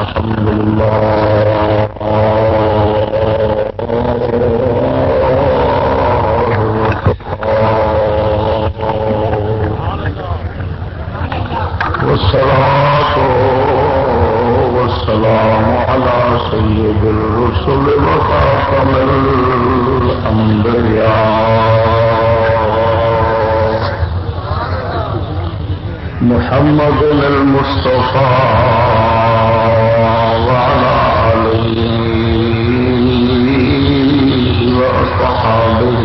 الحمد لله والصلاة والسلام على سيد الرسل وخاتم الأنبياء محمد المصطفى وأصحابه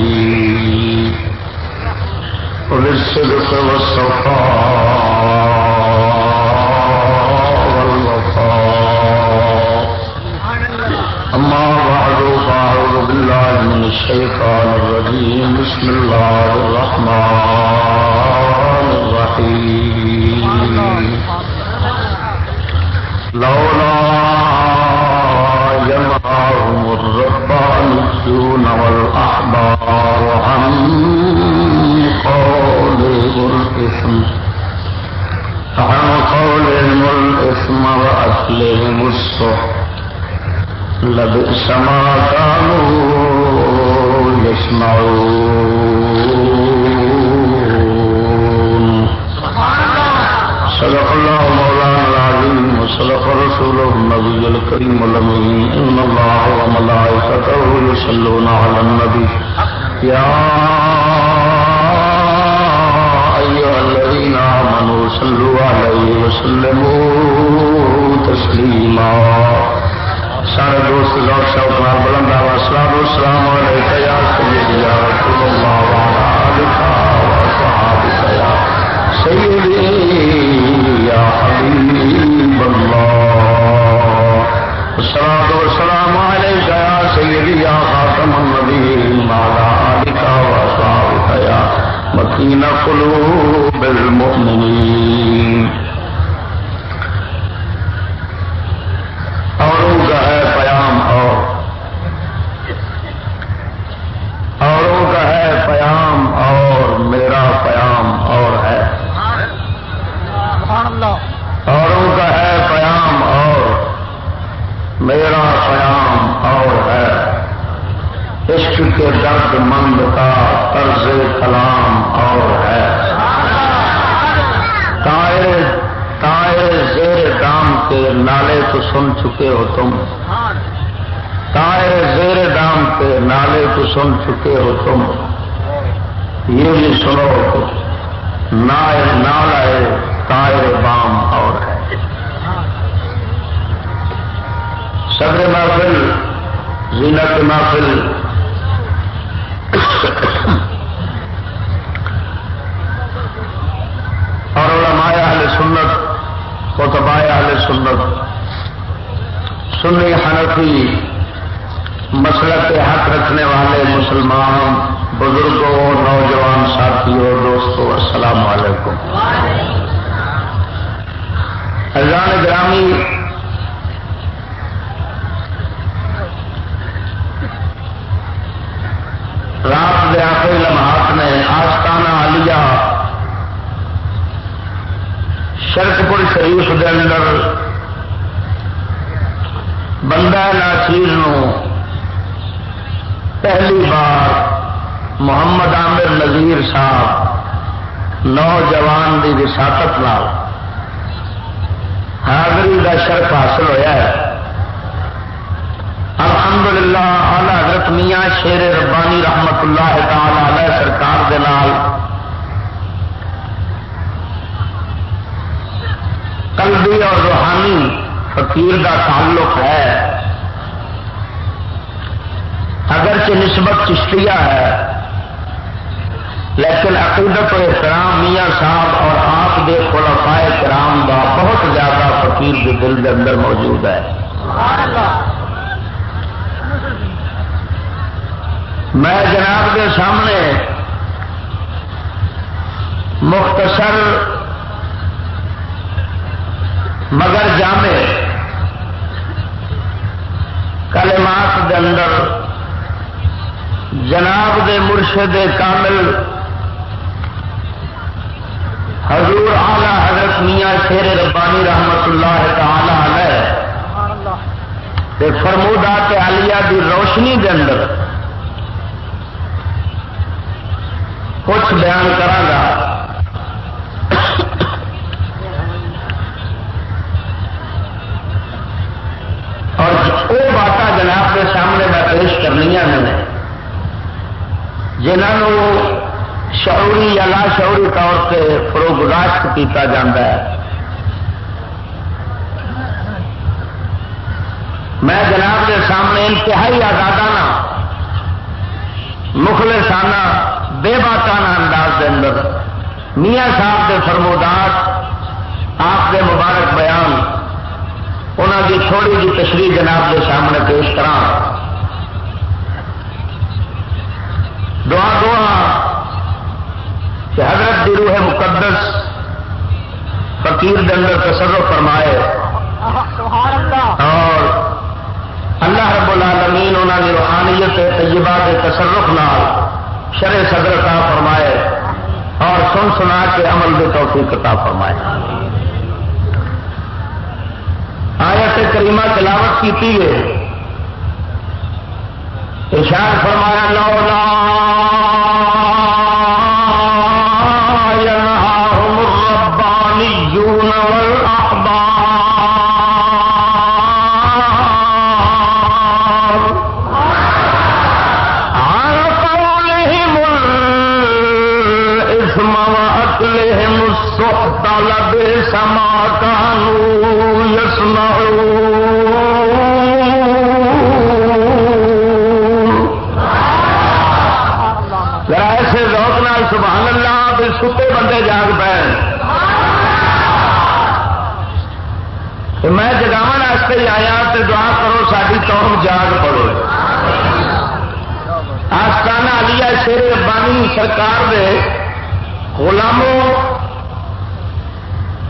بالصدق والصفاء والوفاء. أما بعد، فأعوذ بالله من الشيطان الرجيم. بسم الله الرحمن الرحيم. لولا ينهاهم الربانيون والأحبار عن قولهم الإثم. عن قولهم الإثم وأكلهم السحت. لبئس ما كانوا يسمعون صدق الله مولانا. العظيم وصدق رسوله النبي الكريم الأمين. إن الله وملائكته يصلون على النبي. يا أيها الذين آمنوا صلوا عليه وسلموا تسليما. سارے دوست لوگ شوق نال بلند آواز سلام السلام علیکم یا سیدی، یا رسول اللہ وعلى آلك مكين قلوب المؤمنين اوروں کا ہے پیام اور اوروں کا ہے پیام اور میرا پیام اور ہے اوروں کا ہے پیام اور میرا پیام اور ہے عشق کے درد مند کا طرز کلام اور ہے۔ تائر تائر زیر دام کے نالے تو سن چکے ہو تم۔ تائر زیر دام کے نالے تو سن چکے ہو تم۔ یہ بھی سنو نال آئے تائر بام اور ہے۔ صدر محفل، زینت محفل اور علماء اہل سنت خطباء اہل سنت، سنی حنفی مسلک حق رکھنے والے مسلمان، بزرگوں، نوجوان ساتھیوں، دوستوں، السلام علیکم۔ اذان گرامی رات کے آخری لمحات نے آستانہ عالیہ شرکپور شریف کے اندر بندہ ناچیر پہلی بار محمد عامر نذیر صاحب نوجوان کی وساقت نال حاضری کا شرف حاصل ہوا ہے۔ الحمدللہ آلہ حضرت میاں شیر ربانی رحمت اللہ تعالی علیہ سرکار دے نال قلبی اور روحانی فقیر کا تعلق ہے۔ اگرچہ نسبت چشتیہ ہے، لیکن عقیدت و احترام میاں صاحب اور آپ کے خلفائے کرام کا بہت زیادہ فقیر کے دل کے اندر موجود ہے۔ میں جناب کے سامنے مختصر مگر جامع۔ کلمات دے اندر جناب دے مرشد کامل، حضور اعلی حضرت میاں شیر ربانی رحمت اللہ تعالی علیہ فرمودات آلیا کی روشنی دے اندر کچھ بیان کرا وہ بات جناب کے سامنے میں پیش کرنی نے جنہوں شعوری یا لا شعوری طور سے فروغداشت کیا جا میں جناب کے سامنے انتہائی آزادانہ، مخلصانہ بے باتانہ انداز کے اندر میاں صاحب کے فرمودات آپ کے مبارک بیان انہوں کی تھوڑی جی تشریح جناب کے سامنے پیش کرا دعا دعا کہ حضرت دی روح مقدس فقیر کے اندر تصرف فرمائے۔ اور اللہ رب العالمین انہوں نے روحانیت طیبہ کے تصرف نال شرے صدر کا فرمائے اور سن سنا کے عمل کے توفیق عطا فرمائے۔ آیت کریمہ تلاوت کی ہے۔ اشار فرمایا لو سرکار دے غلاموں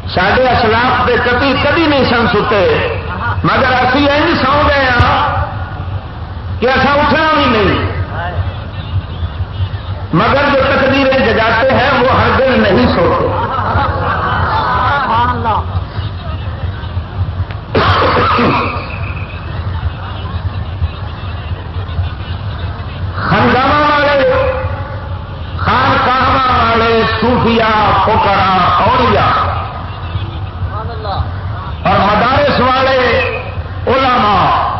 سڈے اسلاف کے کتی کدی نہیں سن ستے مگر ابھی یہ سو گئے ہاں کہ ایسا اٹھنا بھی نہیں۔ مگر جو تقدیریں جگاتے ہیں وہ ہر دن نہیں سوتے۔ والے صوفیا پوکرا اوریا اور مدارس والے، علماء۔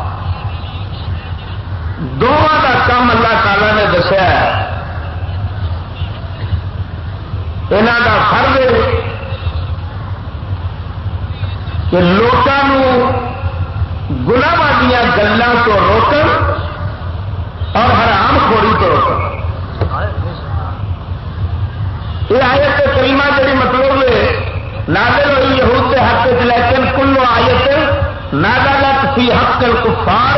دونوں کا کام اللہ تعالی نے دسیا یہاں کا فرض کہ لوگوں گلابا دیا گلوں کو روکن اور حرام خوری تو روکن۔ یہ آیت کریمہ جی مطلب نادل ہوئی یہود کے حق لیکن کلو آیت نادالت فی حق الکفار،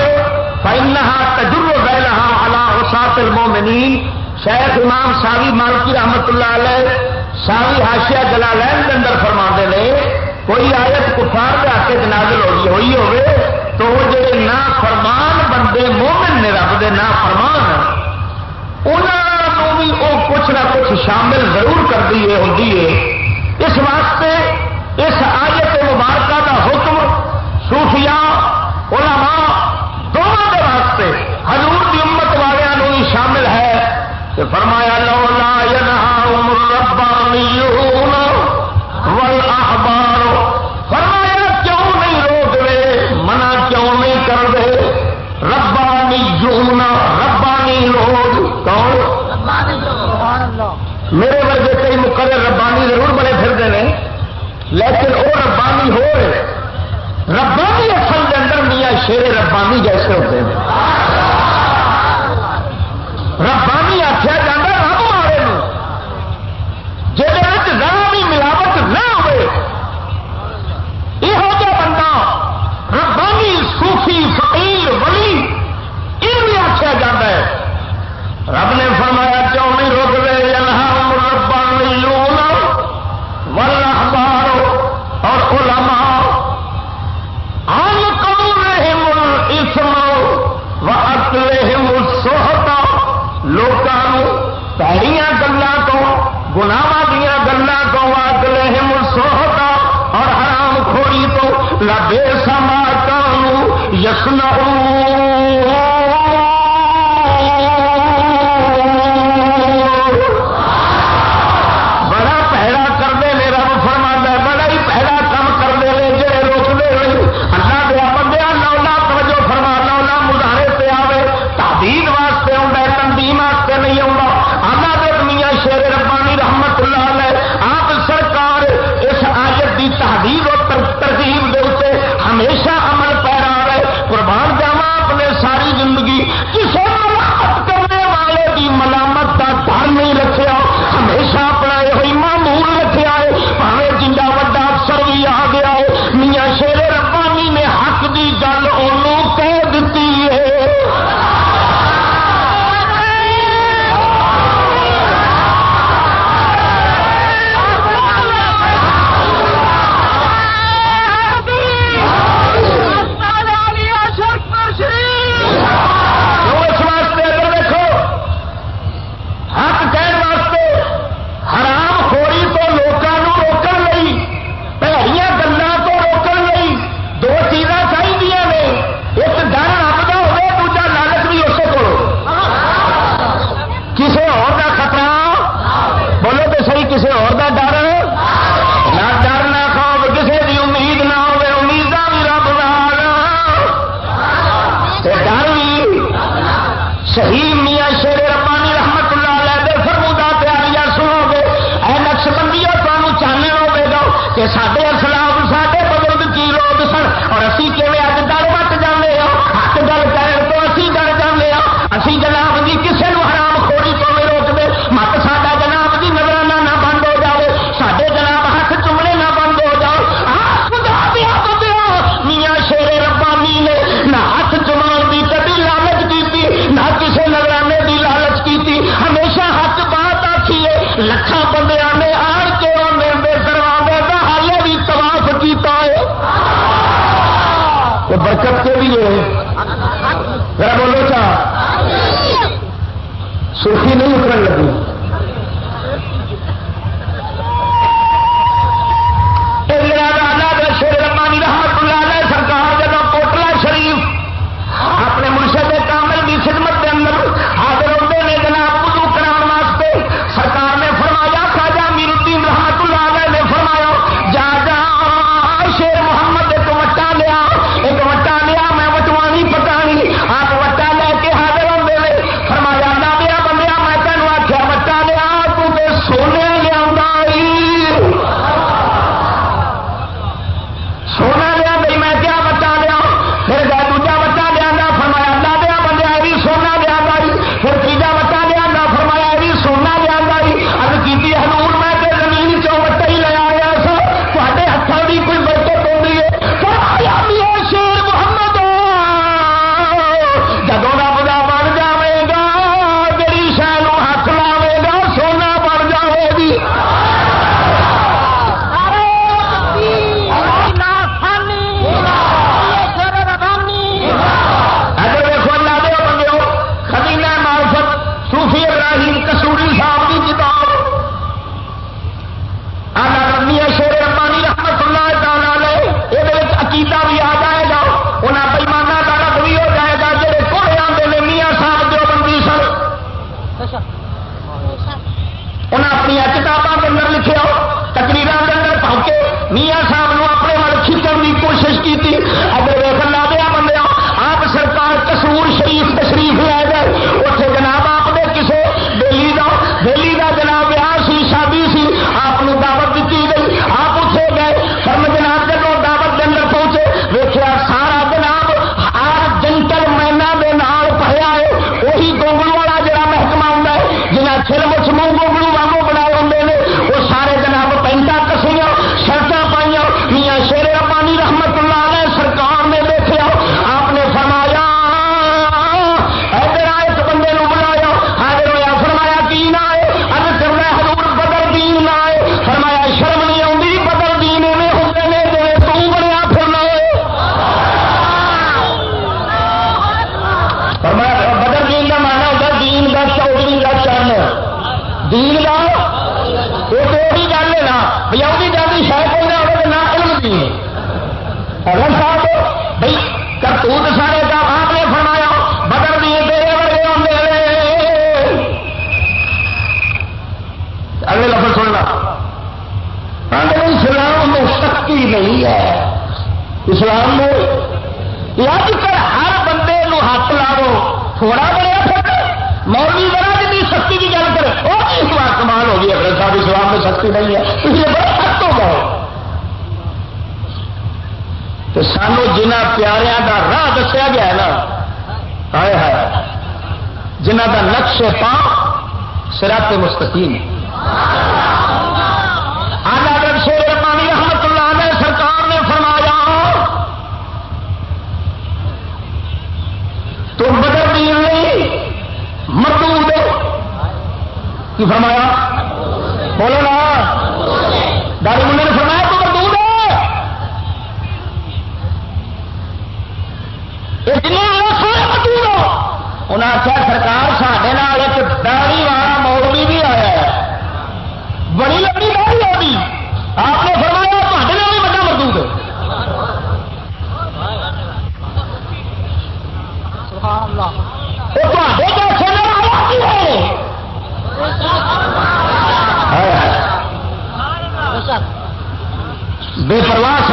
فإنها تجر بینها على عصات المؤمنین شیخ امام ساوی مالکی رحمت اللہ علیہ، ساوی حاشیہ جلالین کے اندر فرما نے، کوئی آیت کفار کے حق نازل ہوئی ہوئی ہوئے، تو وہ جڑے نا فرمان بندے مومن نے، رب دے نا فرمان انہوں بھی وہ کچھ نہ کچھ شامل ضرور کر دی ہوں اس واسطے اس آیت مبارکہ کا حکم صوفیاء، علماء دونوں کے واسطے حضور کی امت والوں بھی شامل ہے۔ کہ فرمایا، لولا میرے ربانی ہو ربانی اصل کے اندر میاں شیر ربانی جیسے ہوتے ہیں۔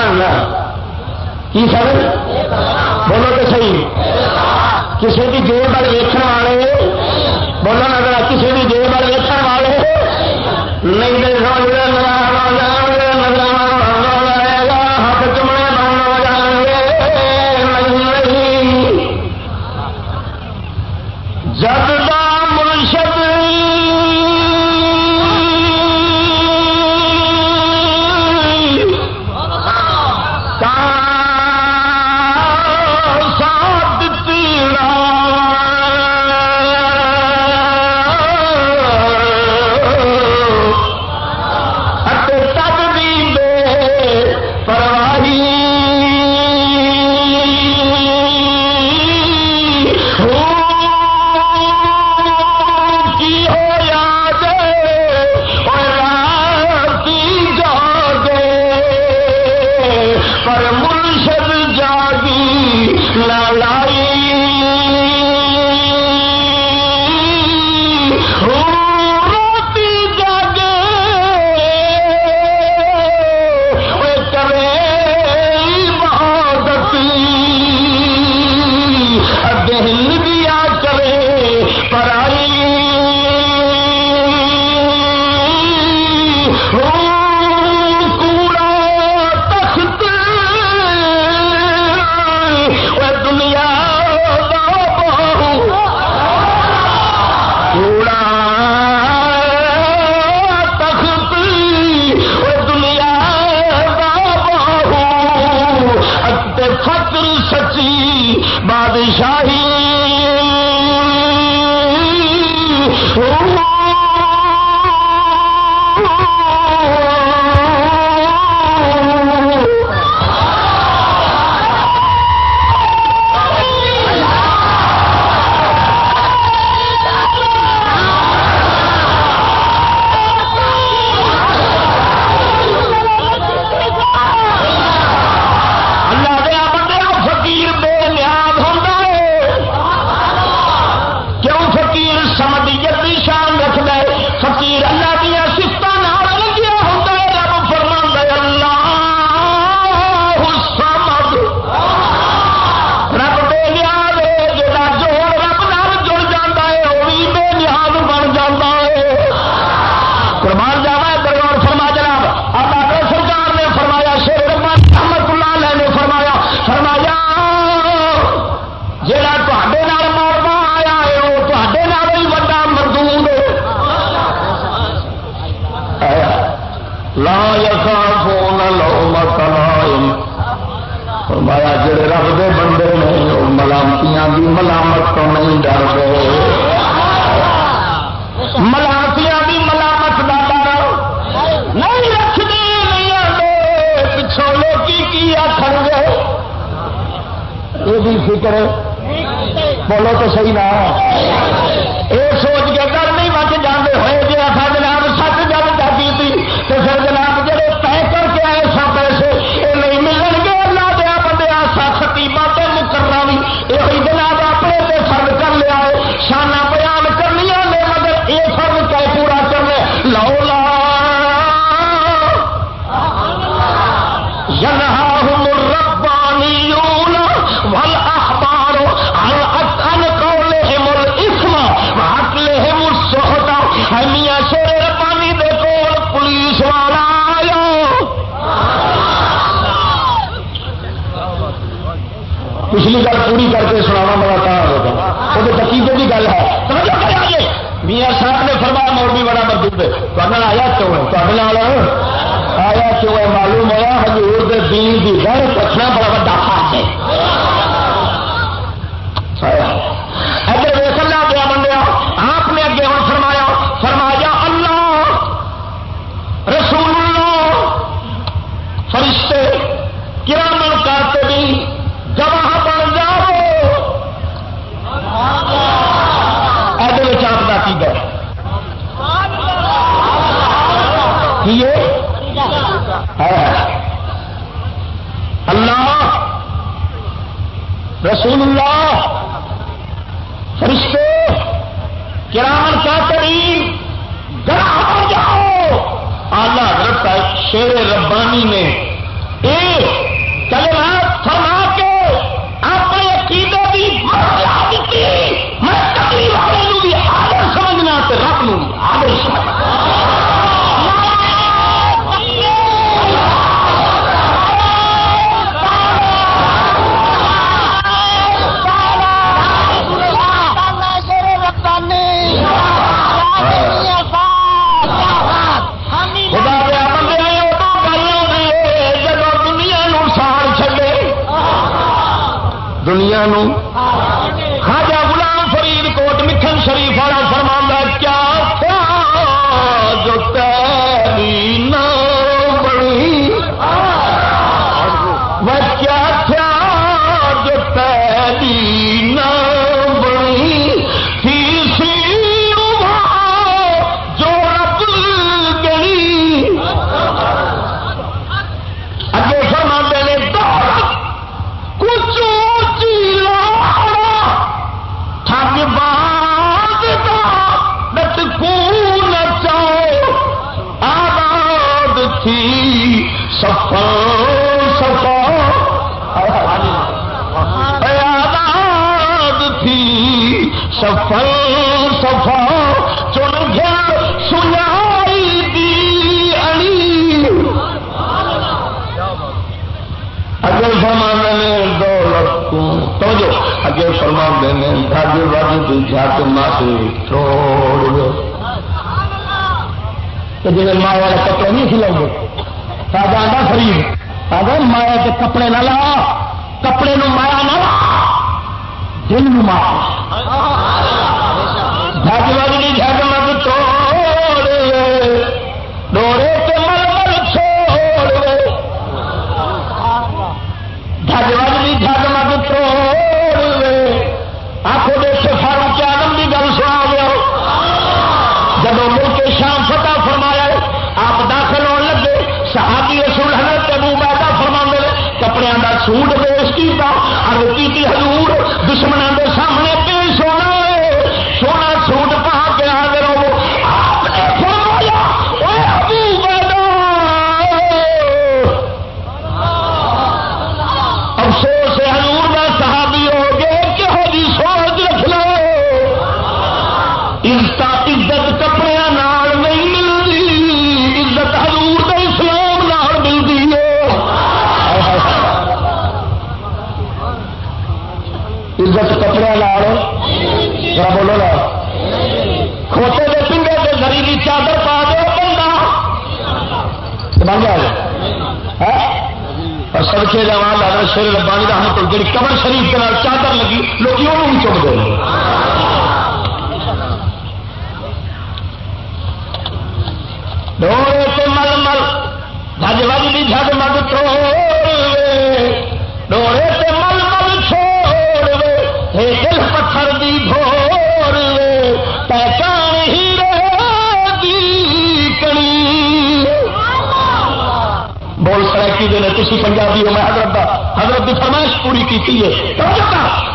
سبحان اللہ۔ کی خبر؟ بولو تو صحیح۔ کسی کی جیب ویچنا سمجھ آ گیا اور سب کے جوان لالا شیر ربانی کا اللہ جی کمر شریف کے نال چادر لگی لوگ انہوں بھی چک دے ڈورے مل مل بج بج بھی جھگ مگ ڈورے سے مل مل چھوڑ دل پتھر دی بھو تھی پنجابی ہو میں حضرت دا حضرت کی فرمائش پوری کی ہے۔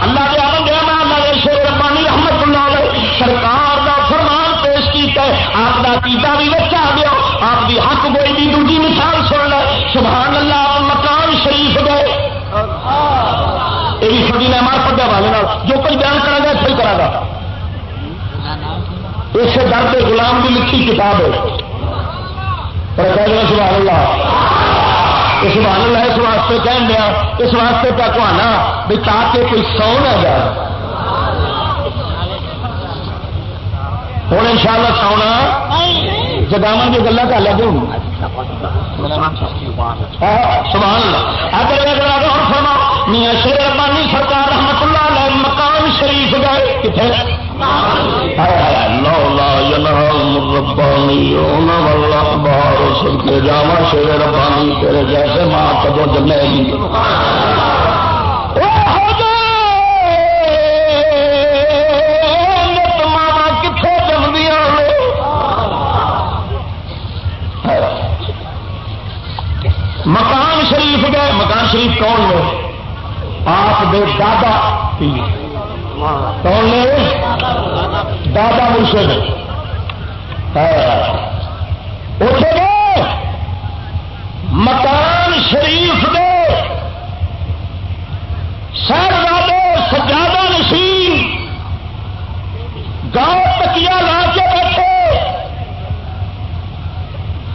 اللہ کے آمن دیا میں اللہ کے شیر ربانی رحمت اللہ علیہ سرکار دا فرمان پیش کیتا ہے۔ آپ دا پیتا بھی وچ آ گیا آپ کی حق گوئی دی دوجی مثال سن لے۔ سبحان اللہ مکان شریف گئے یہ سبھی نے مار پڑا والے جو کچھ بیان کرا گا صحیح کرا گا۔ اس درد غلام کی لکھی کتاب ہے۔ سبحان اللہ۔ اس بہان اللہ اس واسطے کہن دیا، اس واسطے پہ کہنا بھی تاکہ کوئی سو نہ جائے۔ ہوں ان شاء اللہ سونا جگاوا کی گلا کر لگے ہوں سبحان اللہ۔ اگر اگر اور فرما میاں شیر ربانی سرکار رحمت اللہ علیہ مکان شریف گئے کتنے جاوا شیر ربانی تیرے جیسے ماں کدو جمے گی مکان شریف گئے، مکان شریف کون لو آپ دے دادا کون نے سے ہے اٹھے گئے مکان شریف دے شہزادے سجادہ نشین گاؤں تکیا لا کے بیٹھے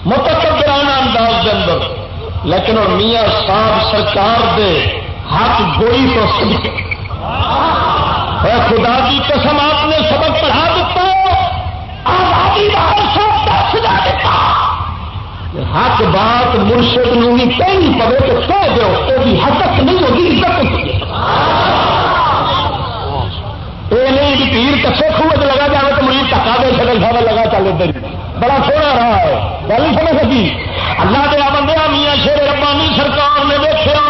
متکبرانہ انداز کے اندر لیکن اور میاں صاحب سرکار دے ہاتھ گوئی تو سب خدا کی قسم آپ نے سبق پڑھا دیتا حق بات مرشد بھی کہیں پڑے تو کہہ دو تو بھی حقت نہیں ہوگی عزت ہوگی یہ نہیں کہ پیر کسے خوج لگا جائے تو مریض ٹکا دے سکے سارا لگا چل ادھر بڑا سونا رہا ہے۔ گل نہیں سمجھ سکی۔ اللہ دیا بندے میاں شیر ربانی سرکار نے دیکھا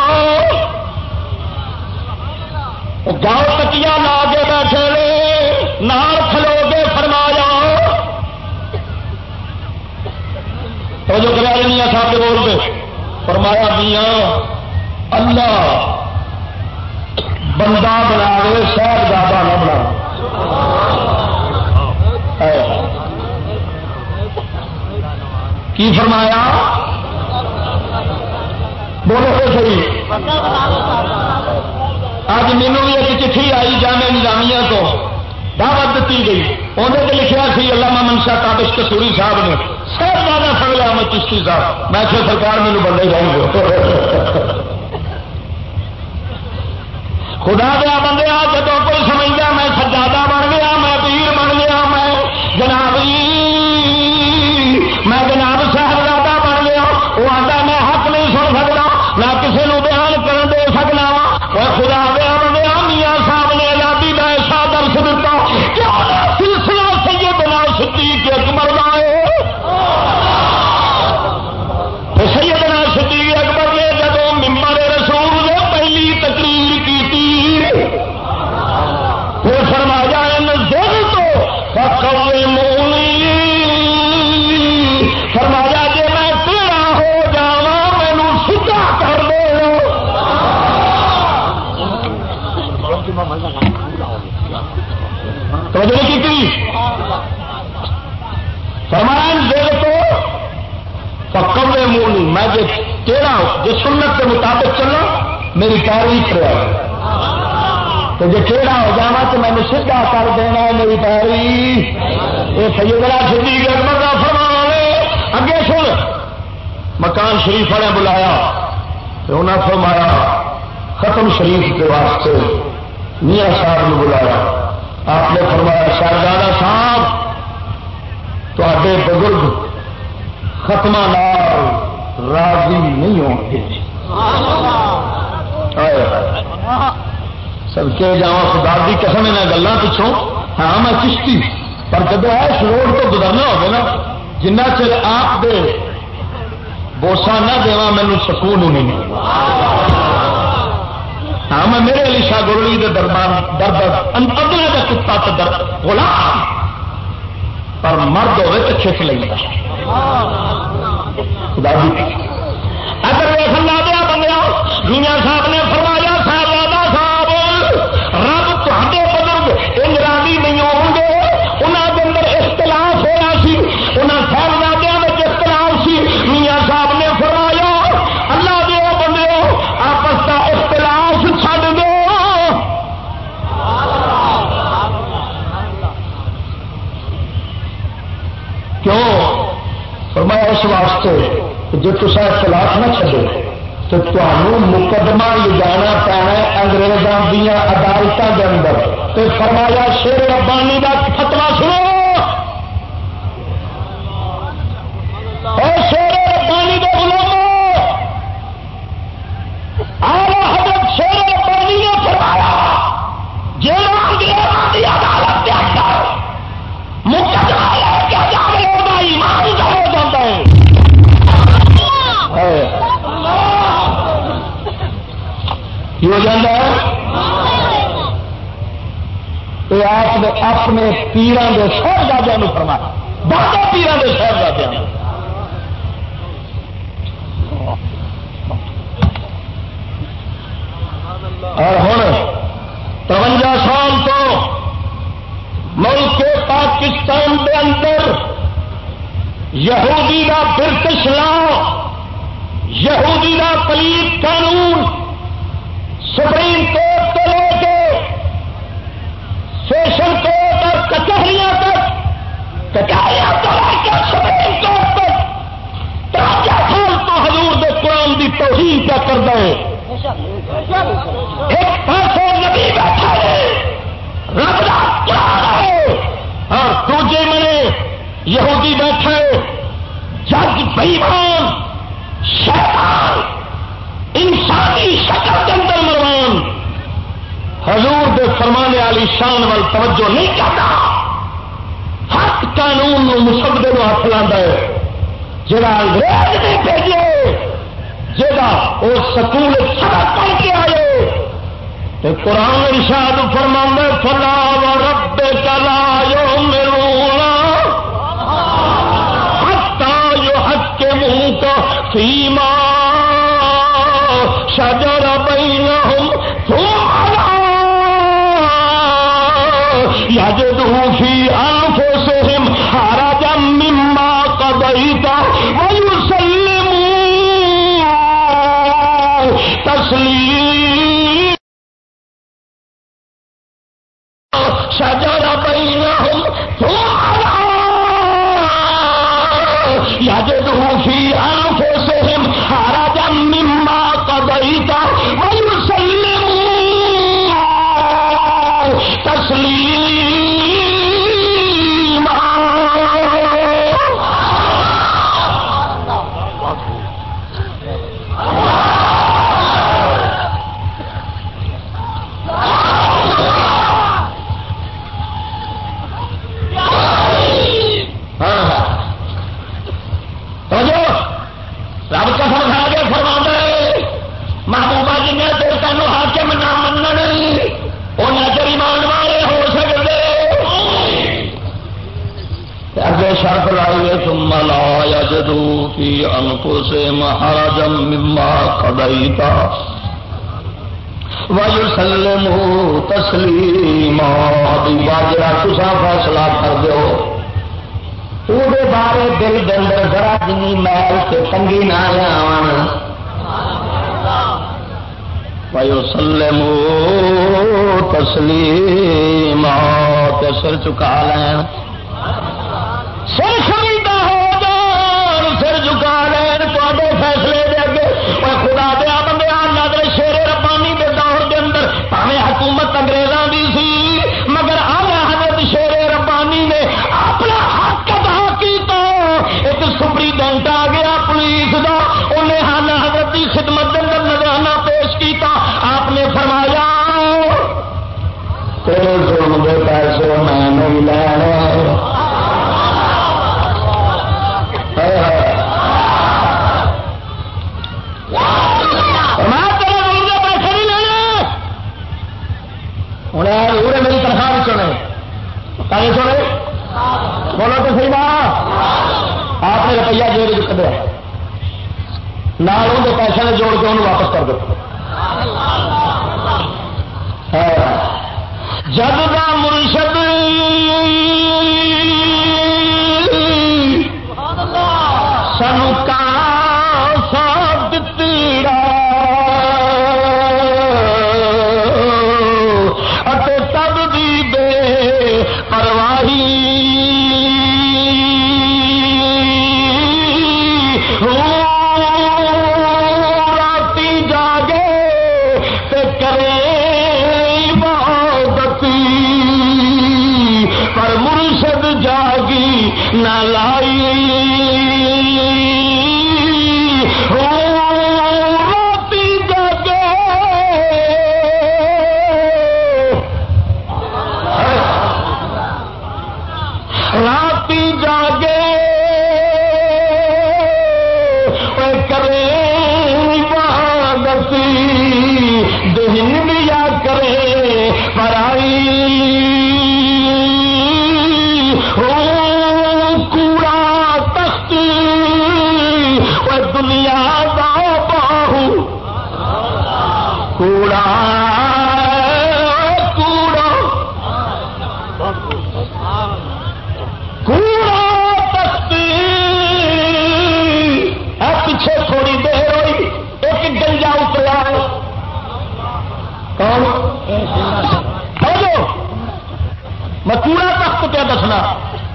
گاؤں تکیا لا کے بیٹھے نال کھلو کے فرمایا۔ تو جو کرا میاں صاحب کے بول پہ۔ فرمایا، میاں، اللہ بندہ بنا صاحب زیادہ نہ بنا کی فرمایا؟ بولو تو صحیح۔ اج مینو بھی ایک چٹھی آئی جامع نظامیہ تو دعوت دیتی گئی۔ انہیں تو لکھا سی علامہ منشا تابش کسوری صاحب نے۔ سب زیادہ سن لیا میں چشتی صاحب۔ میں کہ سرکار میرے بندے جاؤں گے خدا دیا بندے آ جب کوئی سمجھتا میں جو تیرا جو سنت کے مطابق چلو میری پیروی کرا تو جی ٹیڑھا ہو جانا تو میں نے سیدھا کر دینا میری پیروی یہ سیدرا سدھی گرمر کا فرما اگے سن۔ مکان شریف والے بلایا۔ تو انہیں فرمایا، ختم شریف کے واسطے میاں صاحب نے بلایا۔ آپ نے فرمایا شاہجادہ صاحب تے بزرگ ختم راضی نہیں ہوں گے۔ سب کے جا خدا کی قسم ان گلوں پچھوں ہاں میں چشتی پر جب اس روڈ تو گزرنا ہوگا نا جنہ چر آپ دے بوسا نہ دوا مینو سکون ہی نہیں۔ ہاں میں میرے علی شاہ گرلی کے دربار درد ادلے کا کتا تو درد بولا پر مرد ہوئے تو کھچ لینا اگر وہ سلا دیا بندہ میاں صاحب نے فرمایا، صاحب صاحب رب تے بزرگ انگرانی نہیں ہوں گے انہوں کے اندر اختلاف ہوا سی۔ انہوں صاحبزادیا میں اختلاف سی۔ میاں صاحب نے فرمایا، اللہ دیا بندے آپس کا اختلاف چڈ دو۔ کیوں؟ فرمایا، اس واسطے جی تصا اختلاف نہ چلو تو تمہوں مقدمہ لے پینا انگریزوں دیا عدالتوں کے اندر۔ تو فرمایا، شیر ربانی کا فتوا سنو۔ پیران کے شہزادے فرما بابا پیران کے شہزادے اور ہوں ترونجا سال تو ملک پاکستان کے اندر یہودی کا برٹش لا یہودی کا پلیت قانون تو حضور دے قرآن کی توہین کیا کر دے ایک پاس نبی بیٹھا ہے۔ رب کا قرآن ہے۔ اور دوجے میں یہودی بیٹھے جج بھیمان شیطان، انسانی شکل کے اندر مروان۔ حضور دے فرمانے والی شان وال توجہ نہیں کرتا قانون مسبدے کو ہاتھ لا جا انگریز نے بھیجے جا وہ سکول سبق کر کے آئے۔ تو قرآن ارشاد فرما فلا و رب کلا یو میرو ہتا جو حق کے منہ کا سیما شجر بینهم ثم يجدوا في أنفسهم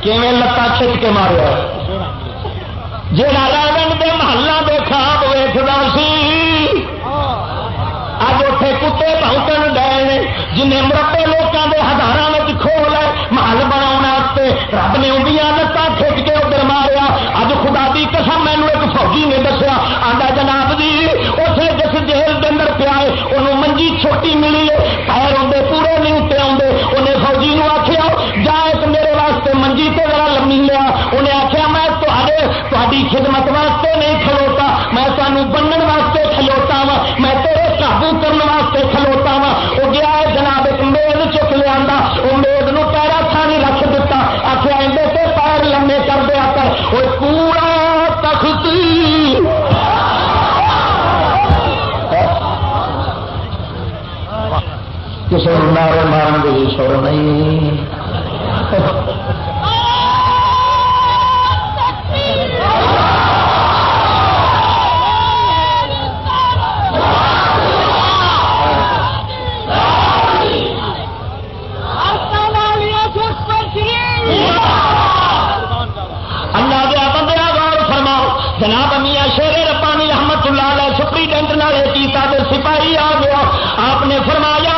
کھچ کے مارا جا راون کے محلہ کے خواب ویختا سی۔ اب اتے کتے بہتن گئے جن مربے لوگوں کے ہزار میں کھول ہے، محل بنا رب نے اندیاں لتان کھچ کے ادھر ماریا۔ اج خدا کی قسم مینو ایک فوجی نے دسیا آدھا جناب جی اتنے جس جیل کے اندر پیا ہے انہوں منجی چھوٹی ملی ہے، پیر آدھے پورے نہیں اتنے آدھے انہیں فوجی آخیا جا واسطے منجی تو ذرا لمی لیا۔ انہیں آخیا میں تاری خدمت واسطے نہیں کھلوتا۔ میں تمہیں بننے واسطے کھلوتا وا میں تیرے قابو کرنے واسطے کھلوتا وا وہ گیا ہے جناب ایک میز چک لیا وہ میز نو پیرا تھانی رکھ دیتا آخیا اندر سے پیر لمے کر دیا کر۔ وہ پورا تخت. کسی نعرے مارن کی سر نہیں۔ میاں شیر ربانی رحمت اللہ علیہ سپریڈینٹ نالے کیتا سپاہی آ گیا۔ آپ نے فرمایا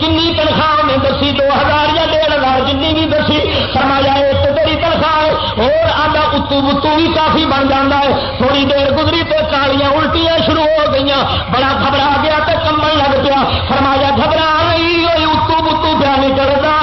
کنی تنخواہ میں دسی دو ہزار یا ڈیڑھ ہزار جن بھی دسی، فرمایا ایک تیری تنخواہ اور آدھا اتو بتو بھی کافی بن جانا ہے۔ تھوڑی دیر گزری تو کالیاں الٹیاں شروع ہو گئی بڑا گھبرا گیا تو کمبل لگ پیا۔ فرمایا، گھبرا رہی اتو بتو پیا نہیں کرتا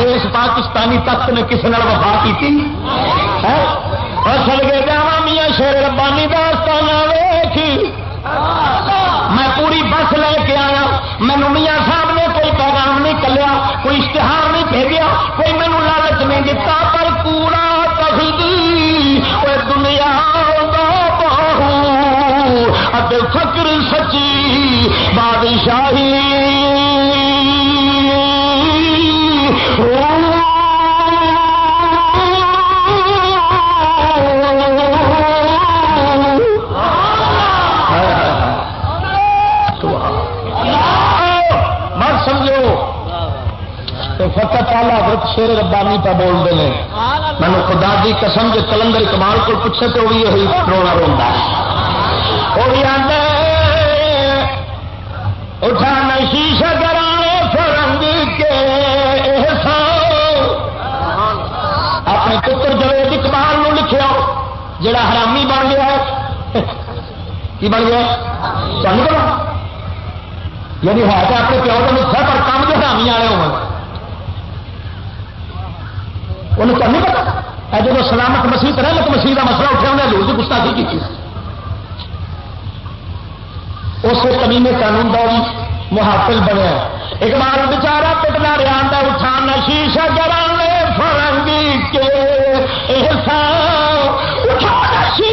نال اس پاکستانی تخت نے کسی نے وفا کی سل گئے میاں شیر ربانی داستان میں پوری بس لے کے آیا مینو میاں صاحب نے کوئی پیغام نہیں کلیا کوئی اشتہار نہیں بھیجا کوئی مینو لالچ نہیں دتا پر پورا دنیا باہو فکر سچی بادشاہی فقط آلہ حضرت شیر ربانی پہ بولتے ہیں۔ مینو خدا دی قسم جو کلندر کمال کو پوچھے تو بھی یہی رونا روا وہ بھی آدھے اٹھا نشیش کرانے فرنگ کے اپنے پتر جوید اقبال نو لکھیا جڑا حرامی بن گیا ہے۔ کی بن گیا؟ سن یعنی ہے تو اپنے پیو کا نسخہ پر کام جو حامی والے ہو انہیں تو نہیں پتا جب سلامت مسیح رحمت مسیح کا مسئلہ اٹھا انہیں لوگ گستاخی کی اس کمینے قانون کا محافل بنیا اقبال بچارا پٹنا رہا اٹھانا شیشہ گرانے فرنگی کے احسان اٹھانا شیشہ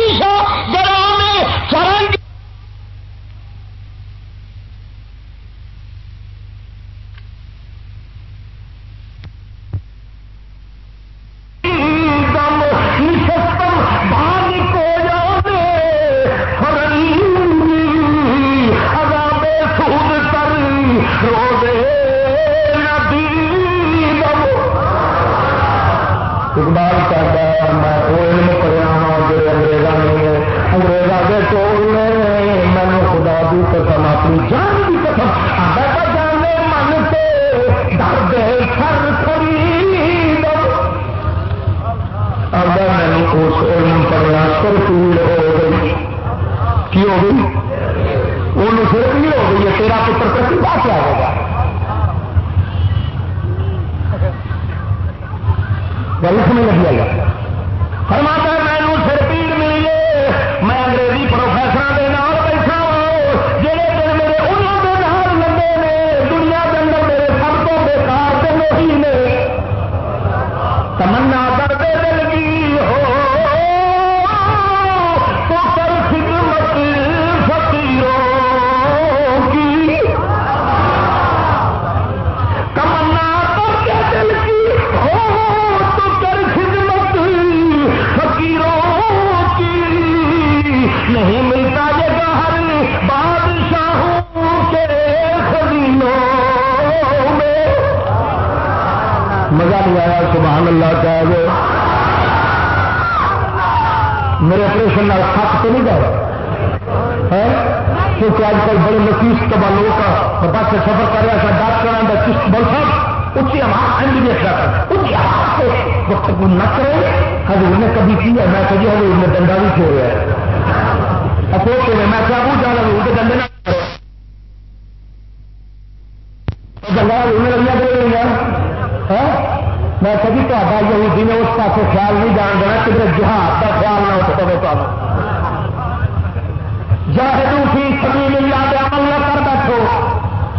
جاہدوں کی سبھی مل جاتے عمل نہ کر بیٹھو۔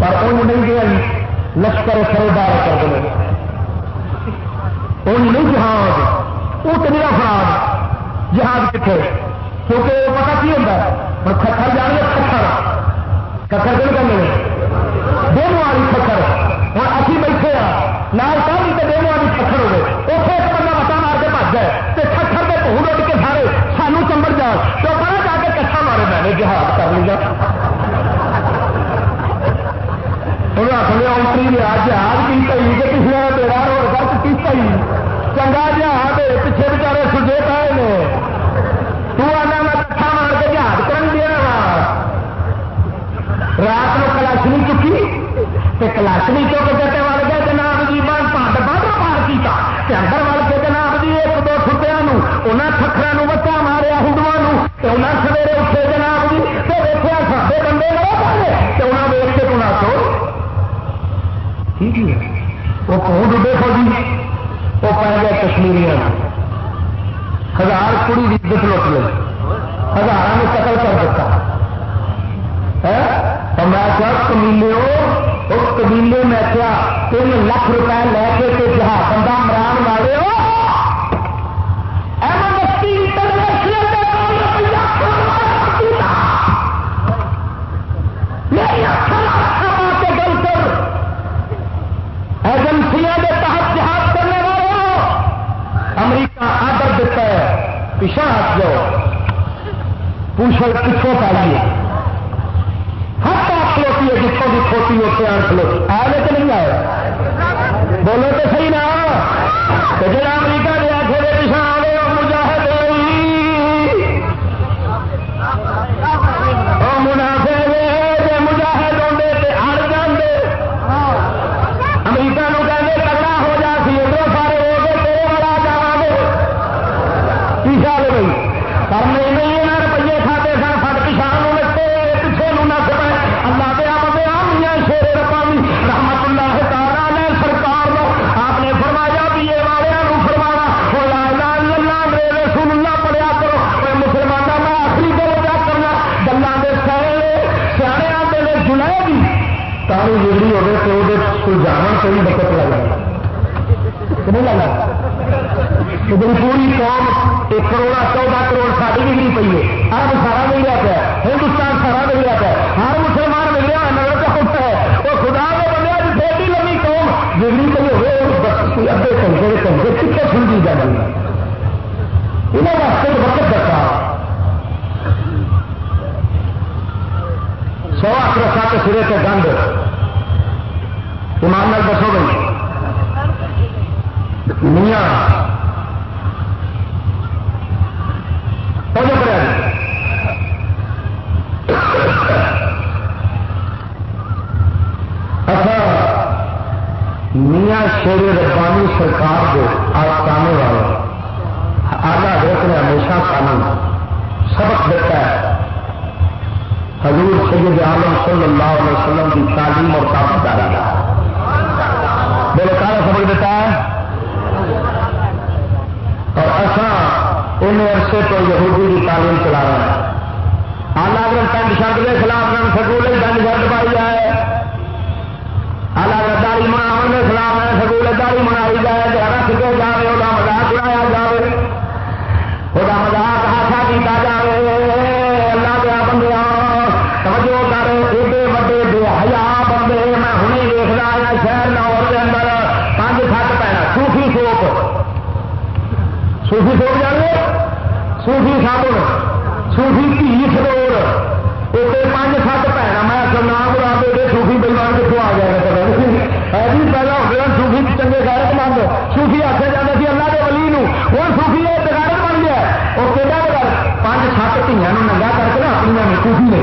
پر ان نہیں گیا لشکر خریدار کر دو۔ ان نہیں جہاد وہ تو میرا خراب جہاد کتنے کیونکہ وہ پتا کی ہوتا ہے؟ ہوں کھر جان گے کتر کھر دن کرنے دونوں والی کتر ہوں ابھی بیٹھے ہاں لال صاحب تو دن والی کھر ہوئے۔ اتنے ایک بندہ مسا مار کے بھج گئے کتر کے پہن اٹھ کے سارے مر جان تو پہلے جا کے کٹھا مارے میں نے جہاد کر لیا۔ ہوں آخر آنٹری لیا، جہاد کی ہی کہ کسی نے تیرا اور غلط کیتا ہی چنگا جہاد پیچھے بچارے سجے پائے نے۔ تو آنا میں کٹھا مار کے جہاد کر دیا۔ رات میں کلاش نہیں چکی؟ کلاشنی چک کے والے جناب جی بند پانڈ بند پار کیا اندر انہیں پتھروں وتا ماریا ہندو سویرے اٹھے جناب جی تو دیکھا بندے انہیں ویچ کے گنا سو ٹھیک ہے وہ ڈبے فوجی وہ پہ گئے کشمیری ہزار کڑی بھی لوٹ لے ہزار نے قتل کر دیتا میں کیا کمیلے اس میں کیا تین لاکھ روپئے لے کے جہاز بندہ مران مارے ہو کتوں پائیے جی پوری قوم ایک کروڑا، چودہ کروڑ ساری بگڑی پی ہے۔ ارب سارا ملیا پیا۔ ہندوستان سارا ملیا پیا۔ ہر مسلمان ملیا نگر کا ہوتا ہے۔ وہ خدا نے بنیا جی ایڈی لمبی قوم۔ بگڑی پی ہوگی ادھے گھنٹے گھنٹے کتنے سمجھی جائے انہوں واسطے وقت درکار سو آخر رکھا کے سرے سے گند۔ ایمان دسو گئی میاں اچھا میاں شیر ربانی سرکار کے آستانے والے آلہ حضرت نے ہمیشہ سانو سبق دیتا ہے حضور سید عالم صلی اللہ علیہ وسلم کی تعلیم اور کام دارا میرے کارا سمجھ دیتا ہے اور ایسا ان عرصے تو یہودی کی تعلیم چلا رہا ہے آلہ اگر پینٹ شرٹ کے خلاف میں سکول پینٹ شرٹ پائی جائے آلہ اگر داری منا کے خلاف میں سکول داری منائی جائے رکھ کے جائے وہ مزاق اڑایا جائے وہ مزاق ہاتھا کیا جائے سوفی سوٹ جانے سوفی سابن سوفی دھی سروڑ اتنے پانچ سات پینا میں اصل نام بلا دے سوفی بلوان کتوں آ گیا پتا نہیں پہلے ہو گیا سوفی چنگے غیرت مند سوفی آخیا جاتا سی اللہ کے ولی ہوں سوفی یہ بغیرت بن گیا وہ کہہ بغیر پانچ سات دھیان ننگا کر کے اپنی سوفی نے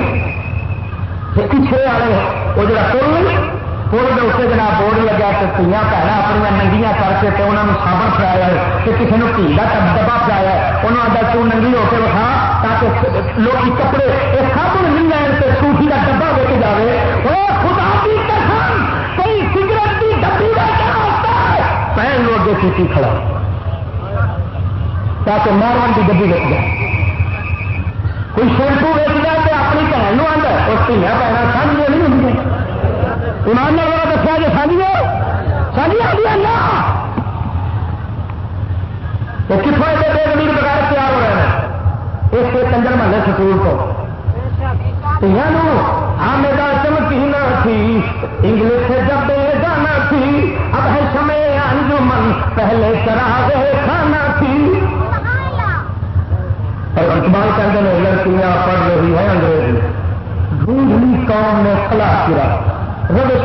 پیچھے والے وہ جڑا کل پل کے اتنے جناب بورڈ لگا تو تیاں بھن اپنی ننگیاں کر کے انہوں نے سابن پڑایا ہے کہ کسی نے دھی کا ڈبا پڑایا انہوں آتا تو ننگی ہو کے بخا تاکہ لوگ کپڑے یہ سابن مل جائے تو سوفی کا ڈبا ویک جائے وہ خدا کی قسم کوئی سگریٹ کی ڈبی کا کیا ہوتا ہے پہن لو اگے سیٹی کھڑا تاکہ مارون کی ڈبی وک جائے کوئی شیمپو ویچ جائے تو اپنی ہے۔ اس دیا پہنا سمجھ نہیں ہوں ایمان والا دسیا جی سانجیے سانجی آدھی نا وہ کتوں ایسے بے زمین بغیر تیار ہو رہے ہیں۔ اس کے کنجر محلے سکول کو۔ ہاں میرا چمکی نہ تھی۔ انگلش جب جانا تھی۔ اب ہے سمے انجمن پہلے چرا گئے کھانا تھی اور اقبال کہتے ہیں لڑکیاں پڑھ رہی ہے انگریزی ڈھونڈلی قوم نے خلا کیا۔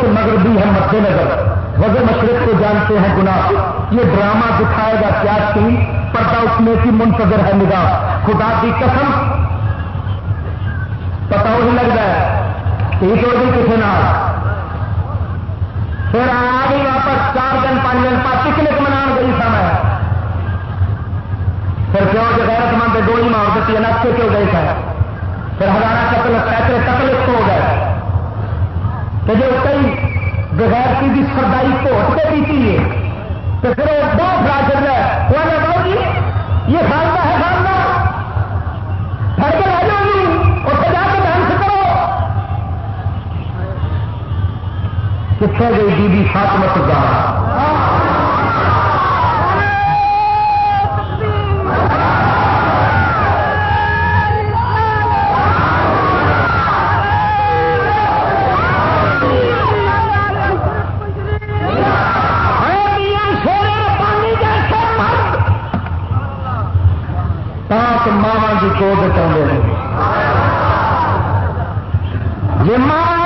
سے مغربی ہے مد نظر وزر مشرق کو جانتے ہیں گناہ۔ یہ ڈرامہ دکھائے گا کیا تھی پردہ اٹھنے کی منتظر ہے نگاہ۔ خدا کی قسم۔ پتا وہی لگ رہا ہے۔ یہ تو بھی کسی نہ پھر آ گئی واپس چار دن پانچ دن پانچ پکنک منا گئی تھا میں۔ پھر کیوں جو غیرت مند گولی مار دیتی ہے؟ نقصے کیوں گئے تھا؟ پھر ہزارہ قتل سینکڑے قتل ہو گئے۔ کہ جو کئی بغیر کی بھی سردائی کوٹ کے پیتی ہے، تو پھر وہ دو فرا چل رہا ہے۔ وہ نے جی یہ خاندہ ہے خاندہ پھڑ کے رہ جاؤ گی اس سے جا کے ڈانس کرو۔ کتنے گئی بی بی فاطمت گاہ کی کوٹ چاہتے ہیں جی ماں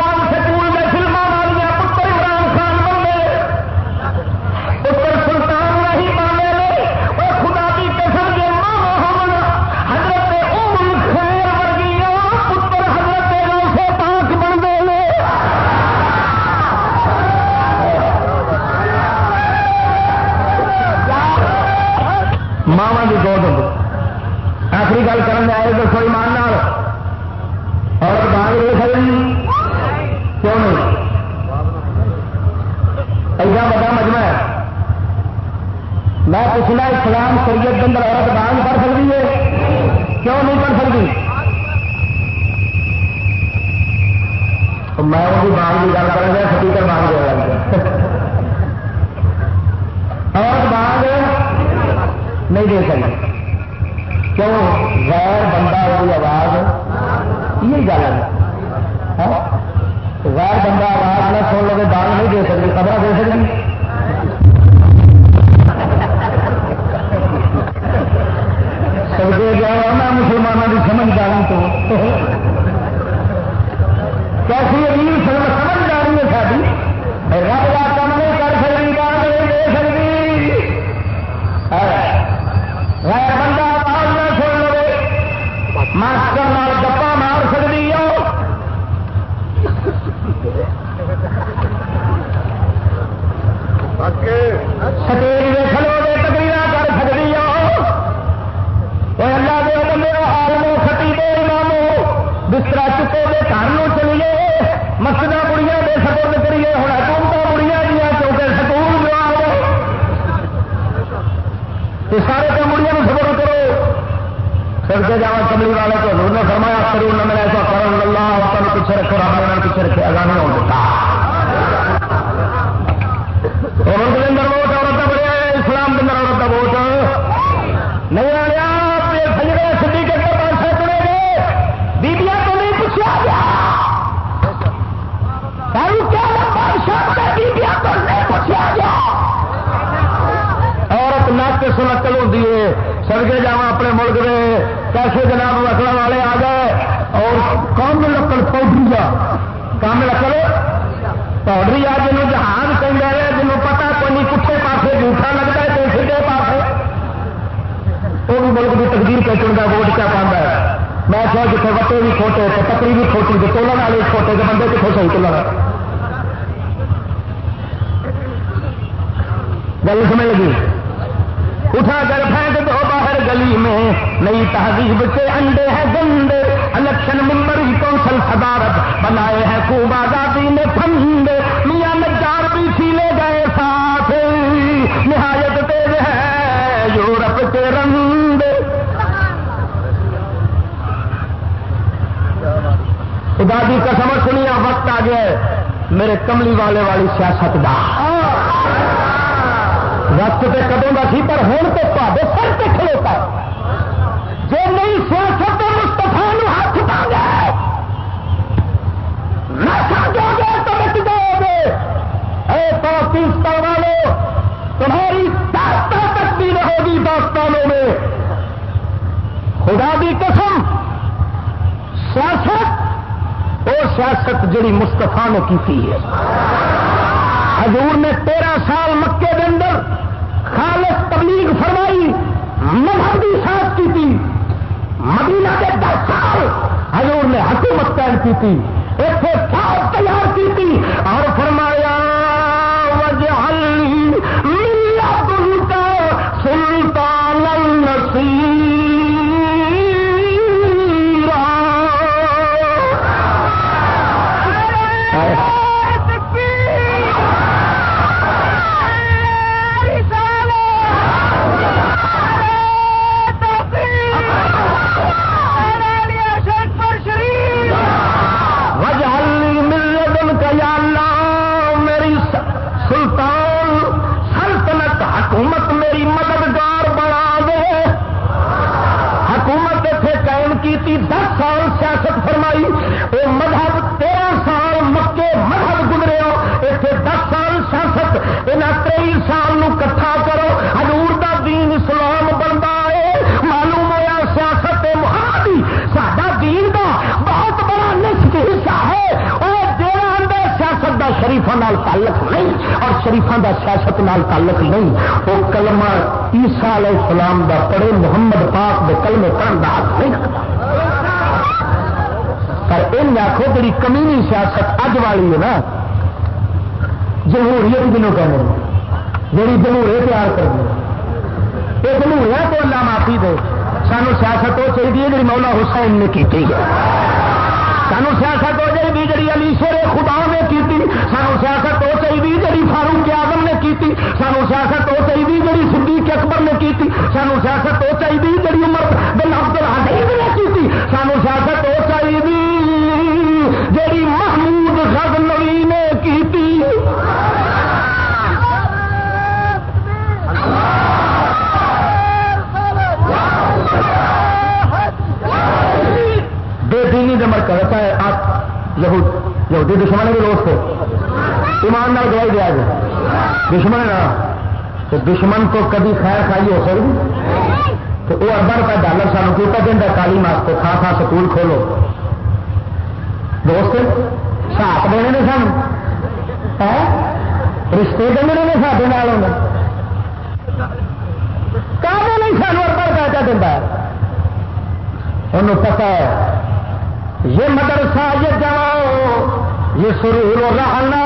سٹیج میں کھلو تقریر کر سکتی ہو۔ اللہ دے بندے امامو بستر چکے دے گھر چلیے مسجد بڑیاں دے کریے ہوں حکومت بڑیاں دیا کیونکہ سکول جو آ سارے کام بڑیاں کرو۔ سر کے جا کملی والے نے فرمایا کرو نہ ملا تو کرو اللہ تمہیں پیچھے رکھو، رب پیچھے رکھے اگا نہیں ہو دیتا میں جناب نسل والے آ گئے اور کام لکڑ پاؤڈری جا کام لکڑ پاؤڈری آ جنوب جہاز کہیں رہے جنوب پتا کوئی نہیں کٹھے پاسے جھوٹا لگتا ہے تو سیدھے پاسے۔ وہ بھی ملک کی تقدیر کے چنتا ووٹ کیا پانا ہے۔ میں کیا جتنے وٹے بھی کھوٹے تو تکری بھی کھوٹی تو تولن والے کھوٹے تو بندے کتوں صحیح تولن گل سمجھ لگی اٹھا کر پھینک دو باہر گلی میں نئی تہذیب کے انڈے ہیں گندے، الیکشن ممبر ہی کونسل صدارت بنائے ہیں خوب آزادی نے فنڈ میاں نجار بھی سیلے گئے ساتھ نہایت تیز ہے یورپ کے رنگ۔ خدا کی قسم سنیا وقت آ گیا میرے کملی والے والی سیاست دا۔ وقت تو کدوں کا سی، پر ہوں تو تے سر سے کھلوتا جی اے پاکستان والوں، تمہاری داستان تک بھی رہے گی داستانوں میں۔ خدا کی قسم، سیاست وہ سیاست جڑی مستفا نے کی ہے۔ حضور نے تیرہ سال مکے کے اندر خالص تبلیغ فرمائی مذہبی ساتھ کی تھی مدینہ کے دس سال حضور نے حکومت قائم کی تھی ایک فوج تیار کی تھی اور فرمایا چاہیے جی مولا حسین نے کی سانو سیاست ہو چاہیے جی علی شیر خدا نے کی سانو سیاست ہو چاہیے جی فاروق آزم نے کی سانو سیاست ہو چاہیے جی صدیق اکبر نے کی سانو سیاست ہو چاہیے دشمن بھی دوست۔ ایمان نال گواہی دیا جائے دشمن نا۔ تو دشمن تو کبھی خیر خائی ہو سکتی۔ تو وہ اربا روپئے ڈالر سانو کیوں دینا کالی واسطے خاص خاص سکول کھولو۔ دوست، ساتھ دینے نے سن رشتے دینے نے سارے نال کافی نہیں سانو اربا روپئے کا دینا انہوں پتا ہے، یہ مدرسہ، یہ جاؤ یہ سرور رہنا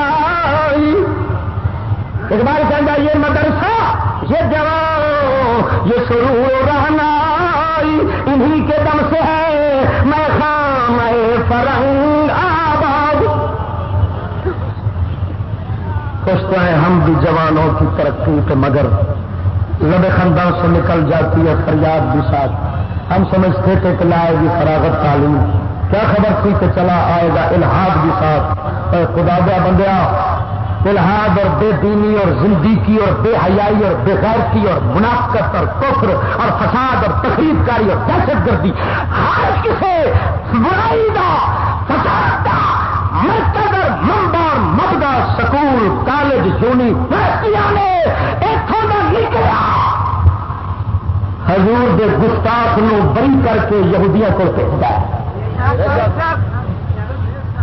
اقبال کہتا یہ مدرسہ، یہ جوان یہ سرور رہنا انہی کے دم سے ہے۔ میں خام فرنگ آباد۔ خوش تو ہیں ہم بھی جوانوں کی ترقی پہ مگر لب خاندان سے نکل جاتی ہے، فریاد بھی ساتھ۔ ہم سمجھتے تھے کہ لائے گی فراغت تعلیم۔ کیا خبر تھی کہ چلا آئے گا الحاد بھی ساتھ؟ خدا دیا بندیا الحاد اور بے دینی اور زندگی اور بے حیائی اور بے غیرتی اور منافقت اور کفر اور فساد اور تقریب کاری اور دہشت گردی۔ ہر کسی برائی دا، فساد دا، مرکز اور ممبر مبدا، سکول، کالج یونیورسٹی نے اتوں کا نکلا۔ حضور دے گستاخ نو بری کر کے یہودیاں کو پہنتا ہے۔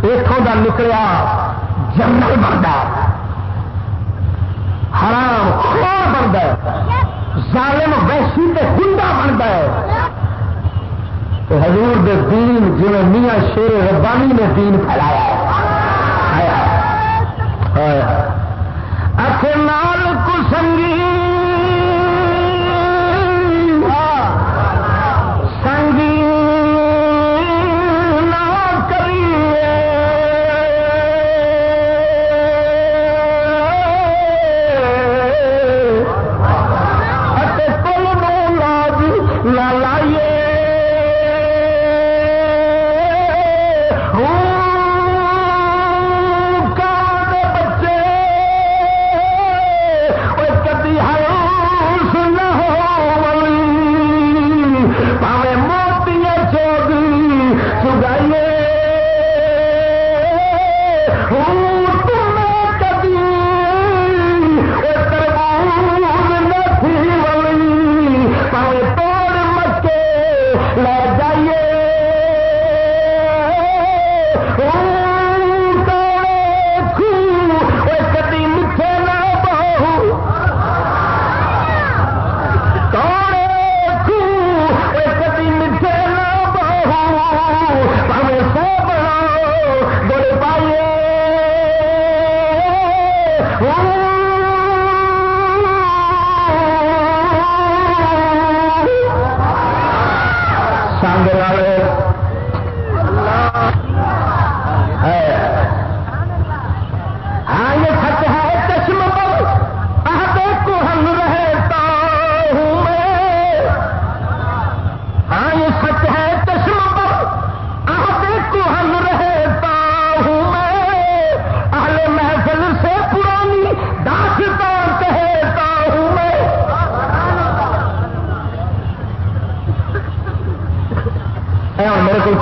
اتوں کا نکلیا جنرل بنتا حرام خور بنتا ہے۔ ظالم ویسی تے ہندا بنتا ہے۔ تو حضور دے دین جی میاں شیر ربانی نے دین پھیلایا اکھ نال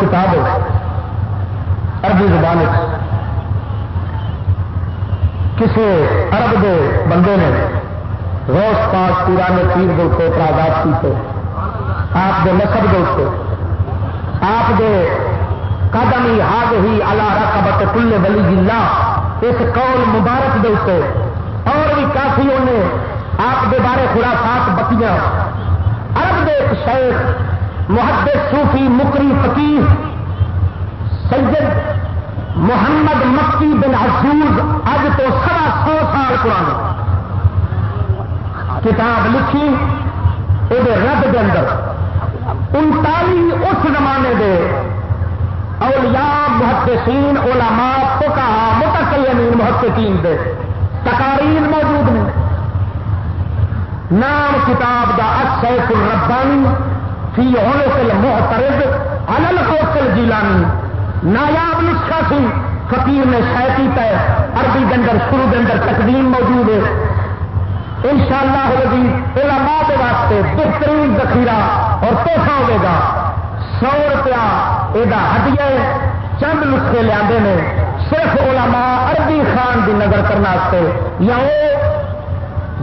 کتاب ہے، عربی زبان کسی عرب دے بندے نے روس پاس پورانے پیر دے اتنے اعتراضات کیتے، آپ کے نسب کے اتنے آپ کے قدم ہی ہاگ ہی اللہ رقبت کل ولی جلا اس قول مبارک دے اتنے اور بھی کافی انہیں آپ کے بارے خوراکات بتیاں۔ عرب دے ایک شیخ محدث صوفی مکری فقیر سید محمد مکی بن حسوز اج تو سوا سو سال پرانے۔ کتاب لکھی وہ رب کے اندر۔ انتالی اس زمانے دے اولیاء، محدثین، علماء پکا متقلین محدثین دے۔ تقاریر موجود نے نام کتاب دا اکثر الربانی۔ فی ہونے محترز انل کوکل جیلانی، نایاب نسخہ سی فقیر نے شاعری ہے عربی اندر، شروع اندر تقدیم موجود ہے۔ ان شاء اللہ علماء کے واسطے بہترین ذخیرہ اور توحفہ ہوئے گا۔ سو روپیہ یہ ہڈیا چند نسخے لے صرف علماء عربی خان کی نظر کرنے یا وہ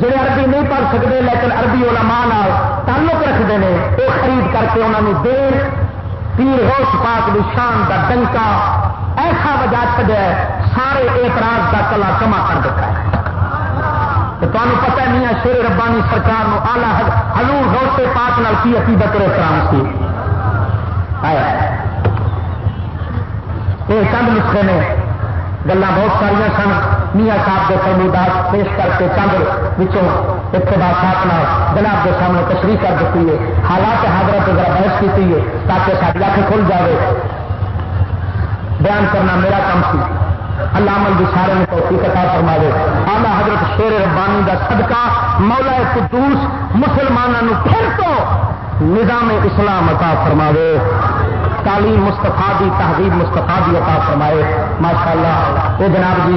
جڑے عربی نہیں پڑھ سکتے لیکن عربی علماء نال تعلق رکھتے ہیں وہ خرید کر کے انہوں نے دیر پیر ہوش پاک کی شان کا ڈنکا ایسا وجہ چڑیا سارے اعتراض کا کلا کما کر دیتا ہے۔ تمہیں پتا نہیں ہے شیر ربانی سرکار نو آلہ ہلور روسے پاک نال کی عقیدت اور احترام کی یہ چند نسخے نے گلا بہت ساریا سن۔ میاں صاحب کے فرمودات پیش کر کے چند بچوں ابتدا ساتھ جناب کے سامنے تشریح کر دیتی ہے۔ حالات حاضرت ذرا بحث کی ہے تاکہ ساری اکھ کھل جائے بیان کرنا میرا کام سی۔ اللہ عمل بھی سارے میں توفیق عطا فرماوے۔ آلہ حضرت شیر ربانی کا صدقہ مولا قدوس مسلمانوں پھر تو نظام اسلام عطا فرماوے۔ تعلیم مستفا دی تحریر مستفا دی عطا فرمائے ماشاء اللہ یہ جناب جی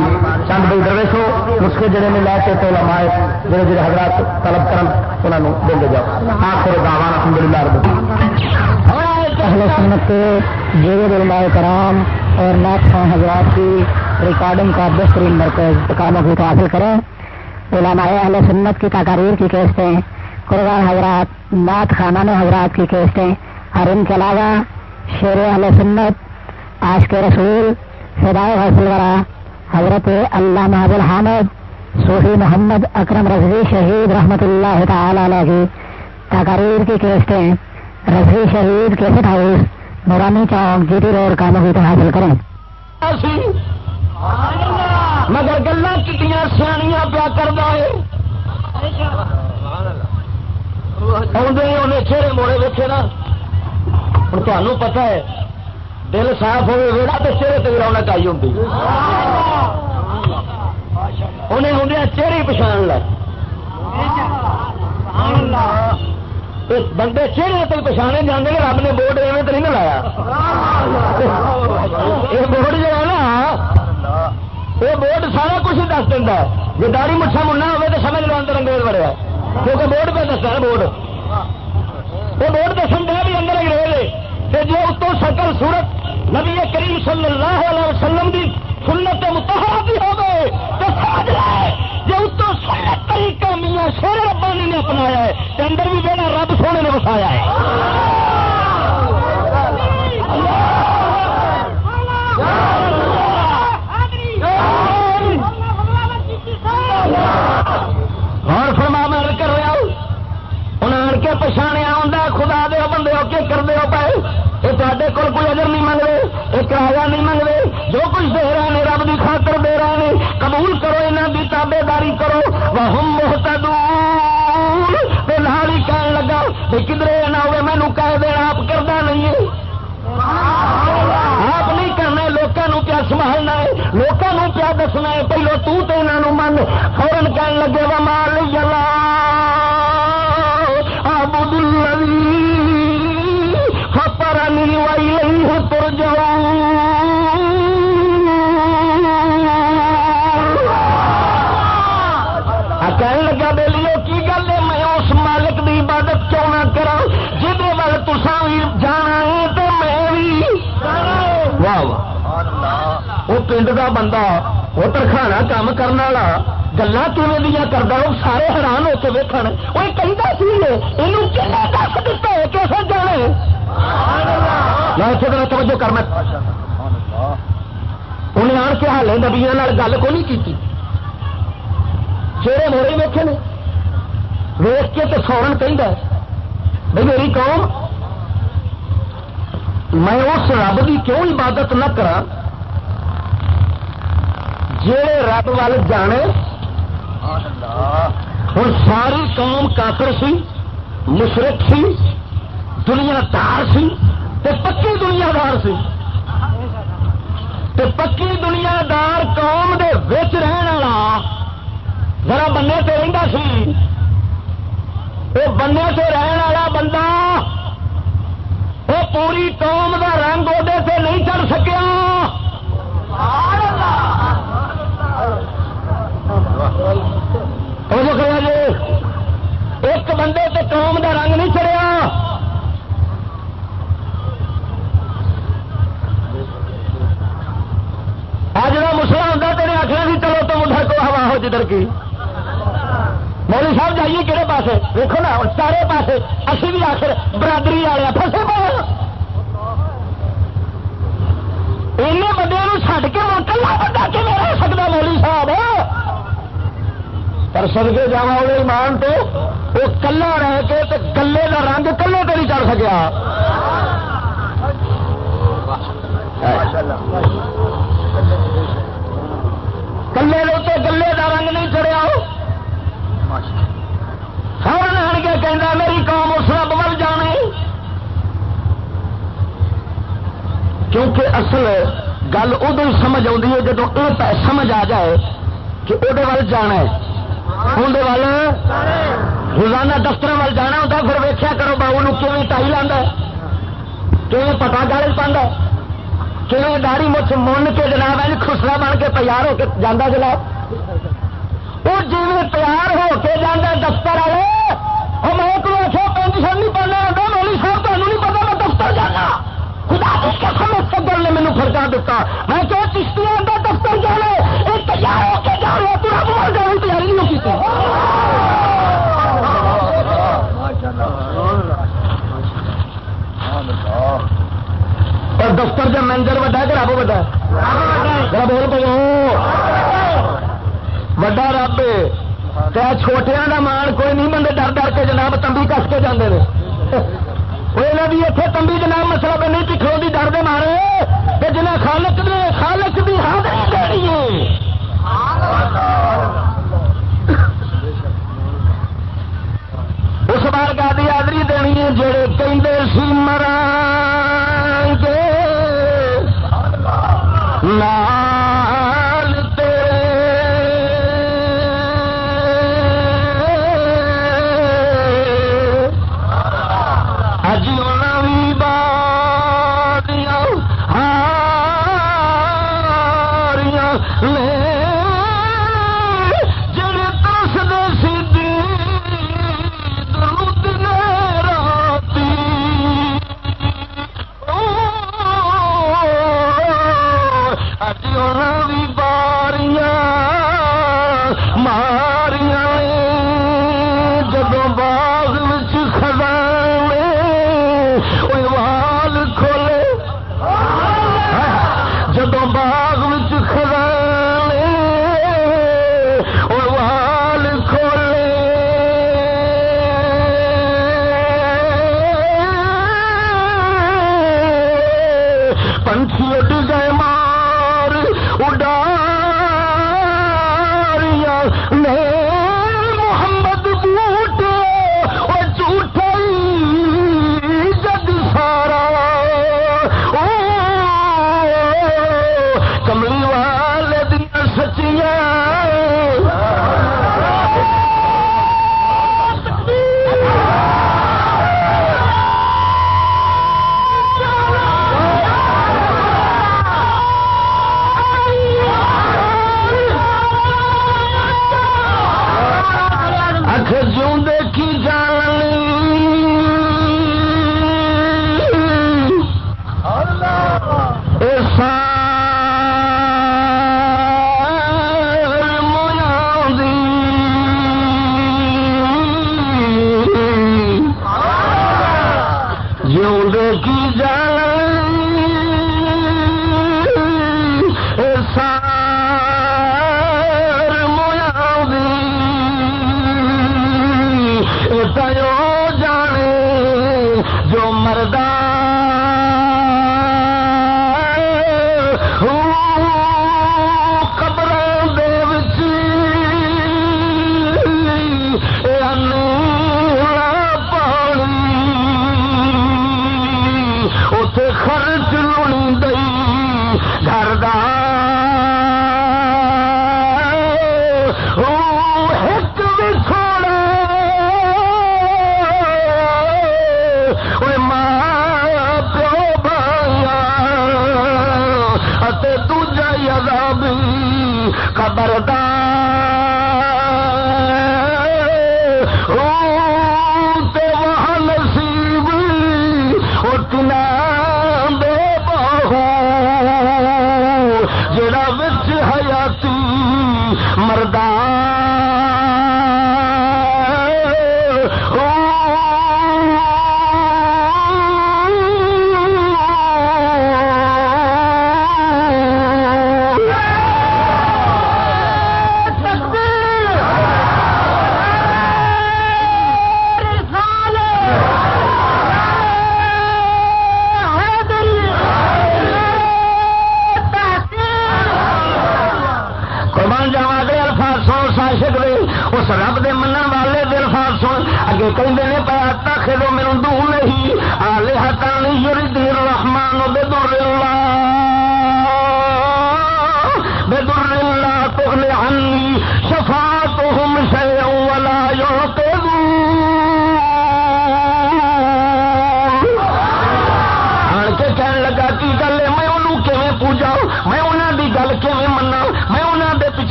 چند بھائی درویش ہو، نسخے جڑے نے لے کے تو لمائے جڑے جڑے حضرات طلب کرن انہوں دے دے جاؤ۔ آخر دعوانا الحمد للہ رب اہل سنت کے جیور علماء کرام اور ناک خان حضرات کی ریکارڈنگ کا بہترین مرکز کاموں کی حاصل کریں۔ علماء اہل سنت کی تقاریر کی کیسٹیں قربان حضرات نعت خانان حضرات کی کیسٹیں اور ان کے علاوہ شیر اہل سنت آج کے رسول ہدایت حاصل کرا حضرت اللہ محب الحمد صوفی محمد اکرم رضوی شہید رحمت اللہ تعالی علیہ کی تقاریر کی کیسٹیں رضوی شہید کیسٹ ہاؤس نورانی چوک جی ٹی روڈ کاموں کی حاصل کریں۔ مگر گلا کتیا سیاح پیا کرتا ہے۔ کر چہرے موڑے ویچے نا۔ ہوں تمہیں پتا ہے دل صاف ہوئے ویڑا تو چہرے تک رونق آئی ہوتی انہیں ہوں چہرے پچھان لے۔ بندے چہرے تک پچھانے جانے رب نے بورڈ ایویں تو نہیں لایا۔ یہ بورڈ جو ہے نا، یہ بورڈ سارا کچھ دس دینا جی داری مٹھا منا ہوگا تو سمجھ لو اندر انگریز بڑے کیونکہ بورڈ پہ دستا ہے بورڈ۔ وہ بورڈ دسن دیا بھی اندر انگریز۔ جو اتوں شکل سورت نبی کریم صلی اللہ علیہ وسلم کی سنت متحرہ بھی ہو گئے، تو سمجھ لائے جو اتوں سنت طریقہ میاں شیر ربانی نے اپنایا ہے اندر بھی بینا رب سونے نے بسایا ہے۔ تے کول کوئی اجر نہیں منگتے یہ کرایہ نہیں منگتے جو کچھ دے رہے ہیں رب کی خاطر دے رہے ہیں۔ قبول کرو یہاں کی تابے داری کرو۔ وہ ہم بہت دور لال ہی کہنے لگا بھی کدھر نہ ہوئے مینو کہہ دینا آپ کرتا نہیں ہے آپ نہیں کرنا لوگوں پیا سنبھالنا ہے۔ لوگوں پیا دسنا ہے پہلو تو یہاں من۔ فورن کہنے لگے وہ مار لا آب پر کہنے لگا بے کی گل ہے؟ میں اس مالک کی عبادت کیوں نہ کرا جہد وال تسا بھی جانا ہے تو میں بھی واہ واہ۔ وہ پنڈ کا بندہ وہ ترخانا کام کرنے والا گلا کیون دیا کرتا وہ سارے حیران ہو کے ویکن وہ کہیں سی یہ میں اسے طرح توجہ کرنا انہیں آن کے حالے نبیا گل کو نہیں کی چہرے موڑے ویکے نے ویخ کے تو فورن کہ بھائی میری قوم، میں اس رب کی کیوں عبادت نہ کرا جی رب وال جانے ہوں ساری قوم کافر سی، مشرق سی، دنیا دار سی۔ تے پکی دنیا دار سی۔ تے پکی دنیا دار قوم دے وچ رہن والا ذرا بننے سے رہتا سی۔ وہ بننے سے رہن والا بندہ وہ پوری قوم کا رنگ وہدے سے نہیں چڑھ سکیا۔ جی ایک بندے سے قوم کا رنگ نہیں چڑیا سوچ ادھر کی؟ مولی صاحب جائیے کہڑے پاسے؟ دیکھو نا چارے پاسے اسی بھی آخر برادری والے فسے پہ ان بندے چڈ کے کلا بندہ کہ رہ سکتا مولی صاحب؟ پر سد کے جا ایمان تو وہ کلا رہ کے کلے کا رنگ کلے پہ نہیں چڑھ سکیا۔ کلے گلے کا رنگ نہیں چڑیا سر آن کے کہنا میری قوم اس رب ول جانے۔ کیونکہ اصل گل ادو سمجھ آتی ہے جب یہ سمجھ آ جائے کہ وہ جانا ہے۔ اندر روزانہ دفتر وال جانا ہوتا پھر ویخیا کرو باؤ کیون ٹائی لا کیون پتا گل پہ کیون داڑی مچھ من کے جناب ہے خسرا بن کے تیار ہو کے جانا جناب۔ وہ جی تیار ہو کے جانا دفتر والے اور میں تو آخیا پینٹ نہیں پڑھنا آتا مولی صاحب تمہیں نہیں پتا میں دفتر جانا۔ خدا کی قسم اس سبر نے مینو خرچہ دیتا میں کہ چشتی آتا دفتر جانا یہ تیار ہو کے جا رہا پورا بول جانے تیاری نہیں کی اور دفتر کا مینیجر وڈا کہ رب وڈا ذرا بول پہ وڈا رب کیا چھوٹیا کا مان کوئی نہیں بندے ڈر ڈر کے جناب تمبی کس کے جانے وہ بھی اتنے تمبی جناب مسئلہ پہ نہیں کی ڈر دے مارے۔ کہ جنہیں خالق نے خالق بھی حاضری دینی ہے۔ اس بار کا حاضری دینی ہے، جڑے کہیں سی مرا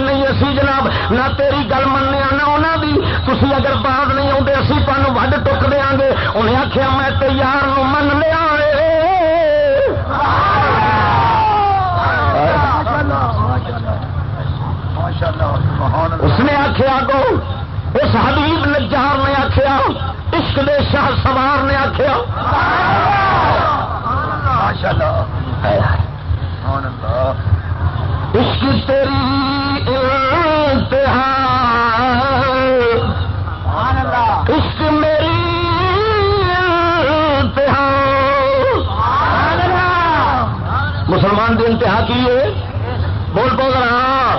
نہیں اسی جناب، نہ تیری گل مننے نہ انہوں کی تھی اگر بعد نہیں آتے اسی تمہیں وڈ ٹک دیا گے انہیں آخیا میں تیار من لیا اس نے آخیا گو اس حبیب نجار نے آخیا عشق دے شاہ سوار نے آخیا بول بول رہا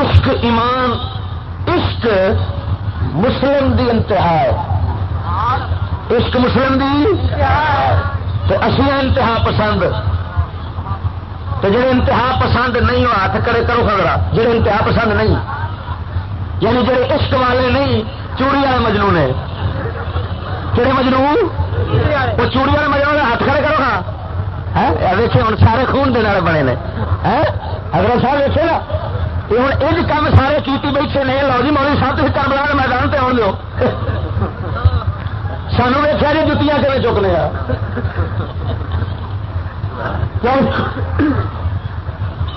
عشق ایمان عشق مسلم دی انتہا ہے۔ عشق مسلم دی تو اصل انتہا پسند۔ تو جڑے انتہا پسند نہیں ہو ہاتھ کرے کرو خبر جڑے انتہا پسند نہیں یعنی جڑے عشق والے نہیں چوڑی والے مجنو نے کہڑے مجنو وہ چوڑی والے مجنو ہاتھ کھڑے کرو ہاں۔ دیکھے ہوں سارے خون دے بنے نے۔ اگر صاحب دیکھے نا یہ ہوں یہ کام سارے کیتی بیٹھے نے لو جی مولی صاحب تھی کر بلا میدان سے آن دو سانو ویچیا جی جتیاں کبھی چکنے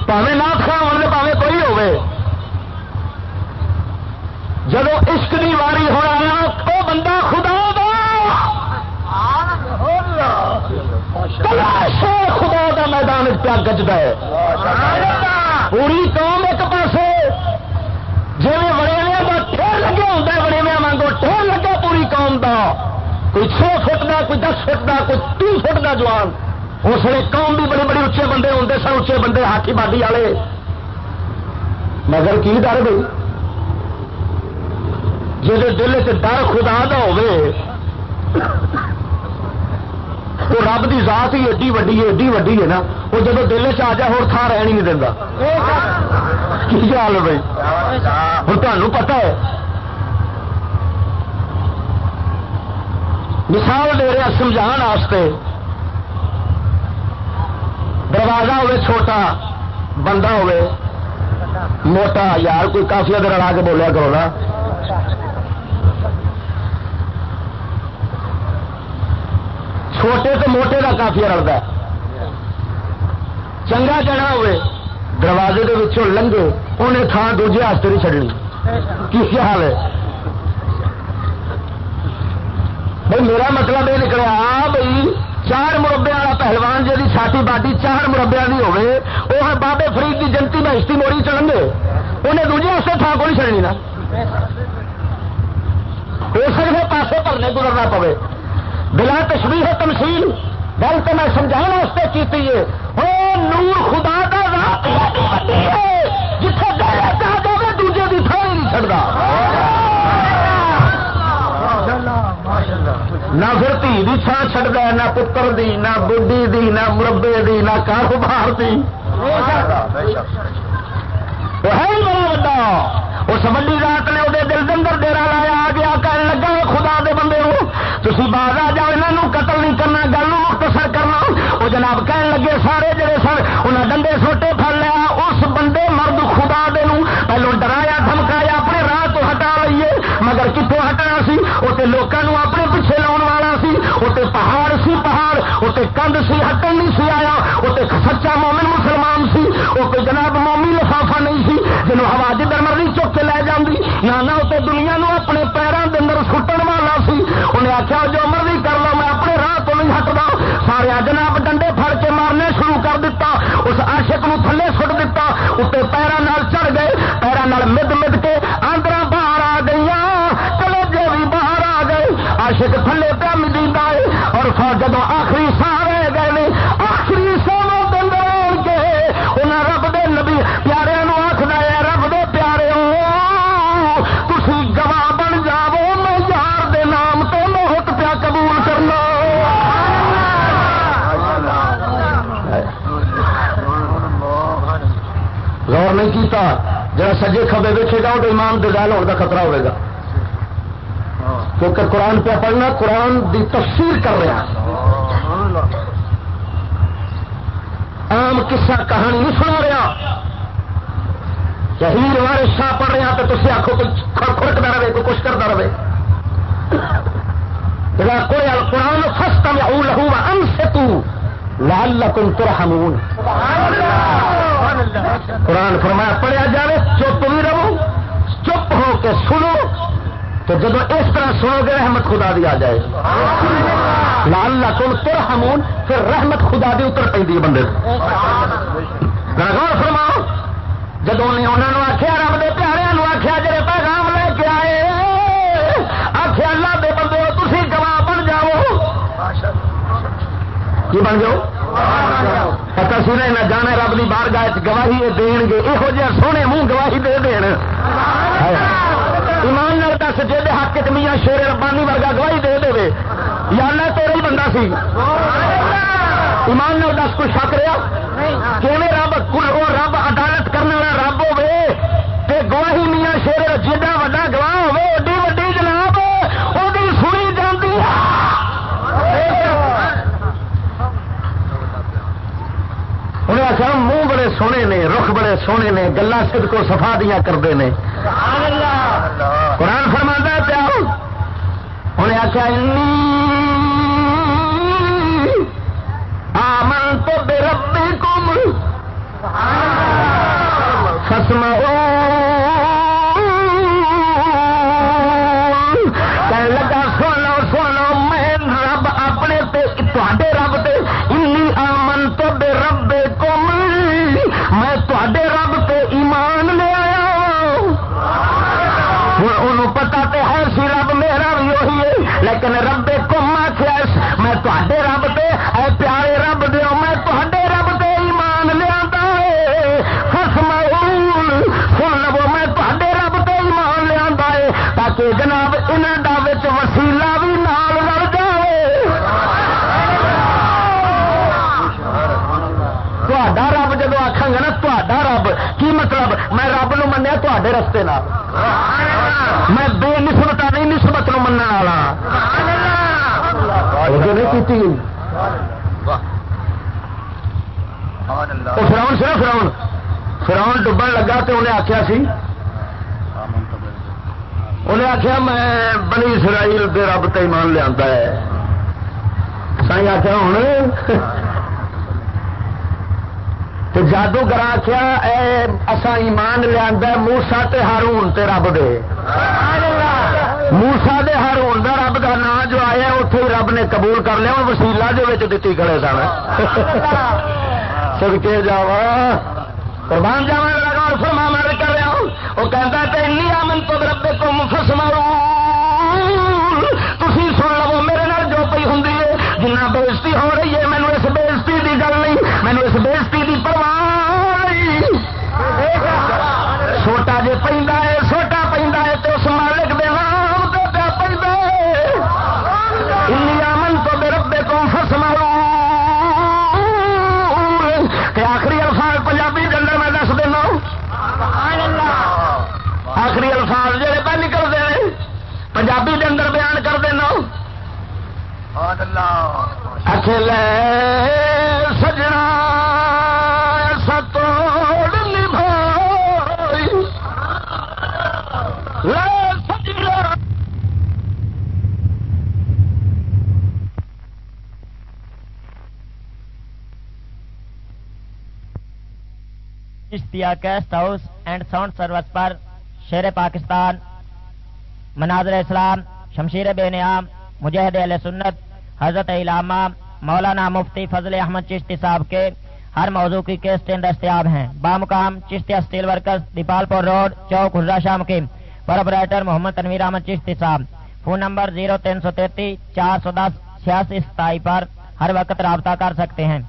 پاوے نات خان ہونے پاوے کوئی ہوے جب عشق کی واری ہونا وہ بندہ خدا خدا دا میدان پیا گجتا ہے۔ پوری قوم ایک پاس جی وڑیویا کا ٹھیر لگا ہوتا ہے وڑیویا مانگو ٹھیر لگا پوری قوم دا۔ کوئی چھ فٹ کا کوئی دس فٹ کا کوئی تی فٹ کا جوان۔ اس لیے قوم بھی بڑے بڑے اچے بندے ہوتے سن اچے بندے ہاتھی بادی والے۔ مگر کی ڈر گئی؟ جی دل چ ڈر خدا کا ہو وہ رب کی ذات ہی ایڈی وڈی ہے، ایڈی وڈی ہے نا، وہ جب دل چ آ جائے ہوں تھان رہن ہی نہیں دینا کی حال ہے بھائی؟ ہوں تمہیں پتا ہے۔ مثال دے رہا سمجھا دروازہ ہوے چھوٹا، بندہ ہوے موٹا، یار، کوئی کافی ادھر اڑا کے بولیا کرو نا۔ چھوٹے تو موٹے کا کافی رلتا چنگا جنا ہوئے، دروازے کے لنگے انہیں تھان دوجے ہاستے نہیں چڑنی کی حال ہے؟ بھائی میرا مطلب یہ نکلا بھائی چار مربے والا پہلوان جی چھاتی باڈی چار مربیا کی ہوے وہ بابے فرید کی جنتی بہشتی موڑی چڑھن گے انہیں دوجے ہاستے تھان کو نہیں چڑنی نا؟ ہو سکے پاسے پرنے گزرنا پوے۔ بلا تشریح ہے تمشیل گل تو میں سمجھانے واسطے کی نور خدا کا جتنے دہلا جائے دوجے کی تھان نہیں چڑھتا نہ پھر دھی بھی تھان چڑھتا نہ پتر دی، نہ بڈی دی، نہ مربے دی، نہ کاروبار دی۔ وہ ہے بڑا اس وڈی رات نے وہ دل دندر ڈیرا لایا آ گیا کہنے لگا، خدا دے بندے تھی باہر آ جاؤ یہاں قتل نہیں کرنا گل مختصر کرنا وہ جناب کہن لگے سارے جڑے سن انہیں ڈنڈے سوٹے پھڑ لیا اس بندے مرد خدا دے پہلو ڈرایا دھمکایا اپنے راہ تو ہٹا لیے مگر کتوں ہٹنا سی وہ لوگوں اپنے پیچھے لاؤ والا سی وہ پہاڑ سی پہاڑ وہ کند سی ہٹن نہیں سی آیا وہ سچا مومن مسلمان سی وہ کوئی جناب مومی لفافا نہیں سی جنوب ہوا جدھر مرضی چک کے لے جاندی نہ وہ دنیا نو اپنے پیروں کے اندر سٹن انہیں آخیا، جو مرضی کر لو، میں اپنے راہ تو نہیں ہٹتا. سارے جناب ڈنڈے پھڑ کے مارنے شروع کر دیتا، اس آشک نو تھلے سٹ دیتا اتنے پیروں چڑھ گئے پیروں مد مد کے آندرا باہر آ گئی چلو بھی باہر آ گئے۔ آشک تھلے پہ مجھے ہے اور جب آخری سال غور نہیں سجے کبے ویچے گا تو ایمان کے گال ہونے کا خطرہ ہوئے گا۔ کیونکہ قرآن پہ پڑھنا قرآن دی تفسیر کر رہا عام قصہ کہانی نہیں سنا رہا۔ ہیر والے شاہ پڑھ رہا تو تھی آخو کوئی کھڑکتا رہے، کوئی کچھ کرتا رہے۔ کوئی قرآن فسٹ میں لہو ان سے تو لال لکن ترحمون قرآن فرمایا، پڑھیا جائے چپ بھی رہو، چپ ہو کے سنو، تو جب اس طرح سنو گے، رحمت خدا دی آ جائے۔ لال لکن ترحمون، پھر رحمت خدا دی اتر پہ بندے۔ غور فرماؤ جب انہوں نے آخیا رب دے پیارے آخیا جی پیغام لے کے آئے آخیا اللہ دے بندے تھی گواہ بن جاؤ۔ کی بن جاؤ پتا نہ جانے رب کی بار گاہ گواہی دین گے یہو جہ سونے منہ گواہی دے دین۔ ایمان دس جی حق میاں شیر ربانی ورگا گواہی دے دے یا اللہ تیرا ہی بندہ سی۔ ایمان دس، کوئی شک رہا کہ رب وہ رب عدالت کرنے والا رب ہوے گواہی میاں شیر جا وا گواہ ہوے ایڈی وڈی جناب وہ سنی جاتی انہیں آخر منہ بڑے سونے نے، رخ بڑے سونے نے گلا سد کو سفا دیا کرتے ہیں قرآن فرما پیا انہیں آخیا آمن تو بے ربی کم فسم میں رب نو منیا تے رستے میں بے نسبت نہیں نسبت نو من والا فراؤن سر فراؤن. فراؤن ڈبن لگا تو انہیں آخیا سی انہیں آخیا میں بنی اسرائیل دے رب تیمان لیا ہے۔ سائی آخیا ہوں جادوگر آخیا اصا ایمان لیا موسا تے ہارون تے رب دے۔ موسا دے ہارون دا رب کا نام جو آیا اتے رب نے قبول کر لیا وسیلا دیتی کھڑے سن۔ سب کے جا قربان جاوا اکیلے سجنا ستوڑ اشتیا cassette house and sound service پر شیر پاکستان مناظر اسلام شمشیر بے نیام مجاہد علیہ سنت حضرت علامہ مولانا مفتی فضل احمد چشتی صاحب کے ہر موضوع کی کیسٹیں دستیاب ہیں۔ بامقام Chishtia steel workers, Dipalpur road, چوک حرا شام کی پرپریٹر محمد تنویر احمد چشتی صاحب۔ فون نمبر زیرو تین سو تینتیس، چار سو دس، چھیاسی، ستائی پر ہر وقت رابطہ کر سکتے ہیں۔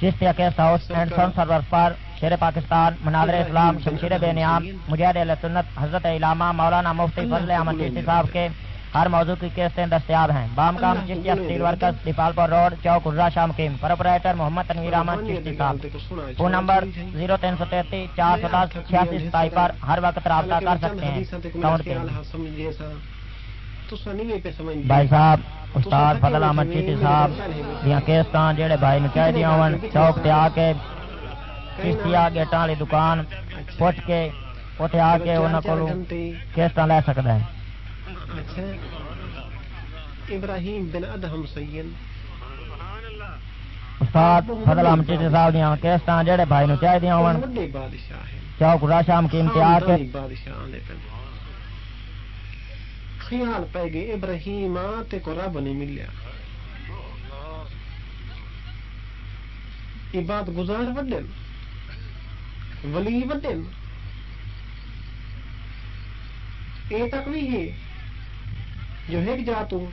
Chishtia cassette house and sound service پر شیر پاکستان مناظر اسلام شمشیر بے نیام مجاہد علیہ سنت حضرت علامہ مولانا مفتی فضل احمد چشتی صاحب کے ہر موضوع کی کیسٹیں دستیاب ہیں۔ بام کام Chishtia steel workers Dipalpur road چوک ارزا شام کیم پروپرائٹر محمد تنویر احمد چشتی صاحب۔ فون نمبر زیرو تین سو تینتیس چار سو چھیاسی ستائی پر ہر وقت رابطہ کر سکتے ہیں۔ بھائی صاحب استاد فضل احمد چیٹی صاحب یا کیسٹاں جہے بھائی نو چاہیے ہون چوک تے آ کے کشتیا گیٹاں والی دکان پوچھ کے اتنے آ کے انہوں کو کیسٹاں لے سکتا ہے ابراہیم بن ادہم سید استاد فضل احمد چیٹی صاحب دیا کیسٹاں جہے بھائی نو چاہیے ہون بڑے بادشاہ ہیں چوک راشام قیمتی آ کے بادشاہ آنے پہ خیال پہ گئے ابراہیم تے کو رب نہیں ملیا یہ بات گزار وڈن ولی وڈن یہ تک بھی ہے۔ جو ایک جا تو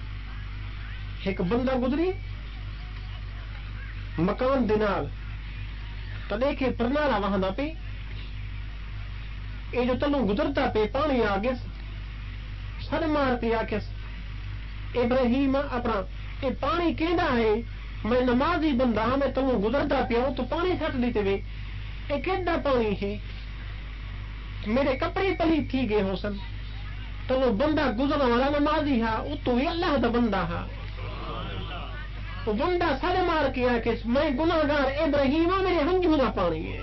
ایک بندہ گزری، مکان دنال تو دیکھے پرنالا وہاں پہ یہ جو تلو گزرتا پہ پانی آ گیا۔ سر مار کے آخس ابراہیم، اپنا یہ پانی کہنا ہے؟ میں نمازی بندہ ہاں، میں تمہیں گزرتا پیا تو پانی سٹ دیتے وے۔ کہنا پانی ہے۔ میرے کپڑے پلی تھی گئے ہو سن۔ تو وہ بندہ گزرنے والا نمازی ہا وہ تو بھی اللہ دا بندہ ہا وہ بندہ سر مار کے آ میں گناگار ابراہیم ہاں، میرے ہنجو نہ پانی ہے۔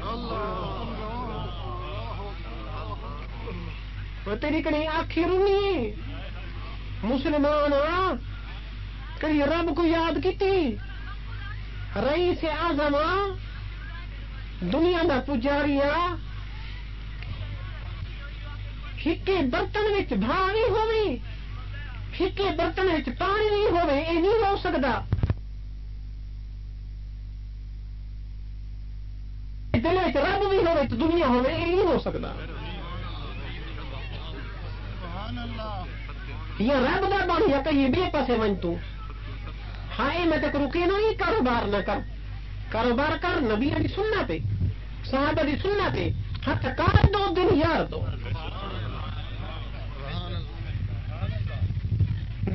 تیری کڑی آخی رونی مسلمان کہیں رب کو یاد کی رئی سے آزم دنیا کا پجاری فکے برتن بھا نہیں ہوئی فکے برتن پانی نہیں ہوئے یہ نہیں ہو سکتا دل رب بھی ہوئے تو دنیا ہوئے یہ نہیں ہو سکتا یا رب دا بن یا کہیں بے پاسے من تو ہائے، میں تک رکے نا کاروبار نہ کر۔ کاروبار کر، نبی دی سننا پہ صحابہ دی سننا پہ ہاتھ کار دو دن یار دو۔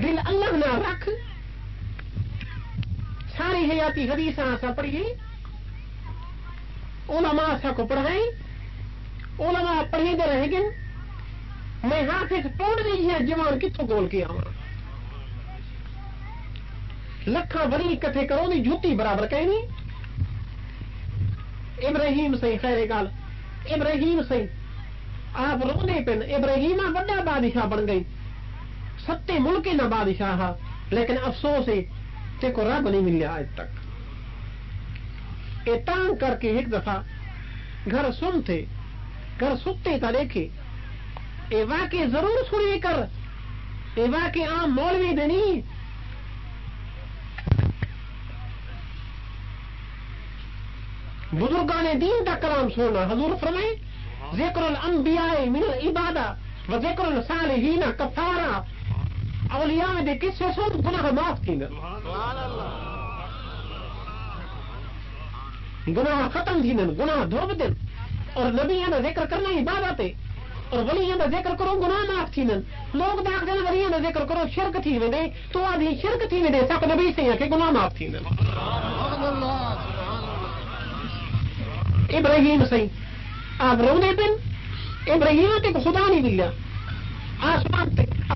دل اللہ نہ رکھ۔ ساری حیاتی حدیث آسا پڑھی علماء سا کو پڑھائیں۔ علماء پڑھی دے رہے گے میں ہاتھ پوڑ رہی ہے، جوان کتوں گول کے آوا لکھا بری کٹھے کرو نہیں جوتی برابر کہنی۔ ابراہیم سی خیر گال ابراہیم سی آپ رونے پن ابراہیم وڈا بادشاہ بن گئی۔ ستے ملک نہ بادشاہ لیکن افسوس ہے تے کو رب نہیں ملیا آج تک۔ یہ تانگ کر کے ایک دفعہ گھر سن تھے گھر ستے کا دیکھے۔ اے واقع ضرور سنی کر۔ اے واقع عام مولوی دنی بزرگان دین کا کلام سننا۔ حضور فرمائے، ذکر الانبیاء من العبادہ و ذکر الصالحین کفارہ اولیاء میں دے کس سے سن؟ گناہ معاف کی گناہ ختم تھی گناہ دھوب دن اور نبی کا ذکر کرنا عبادت ہے۔ اور ولیاں کا ذکر کرو، گناہ معاف تھی لوگ داخ دن ولیاں کا ذکر کرو، شرک تھی وے تو آدھی شرک تھی وے سک نبی سے کہ گناہ معاف تھی ابراہیم سی آپ رونے پن ابراہیم تک خدا نہیں ملا۔ آسمان تک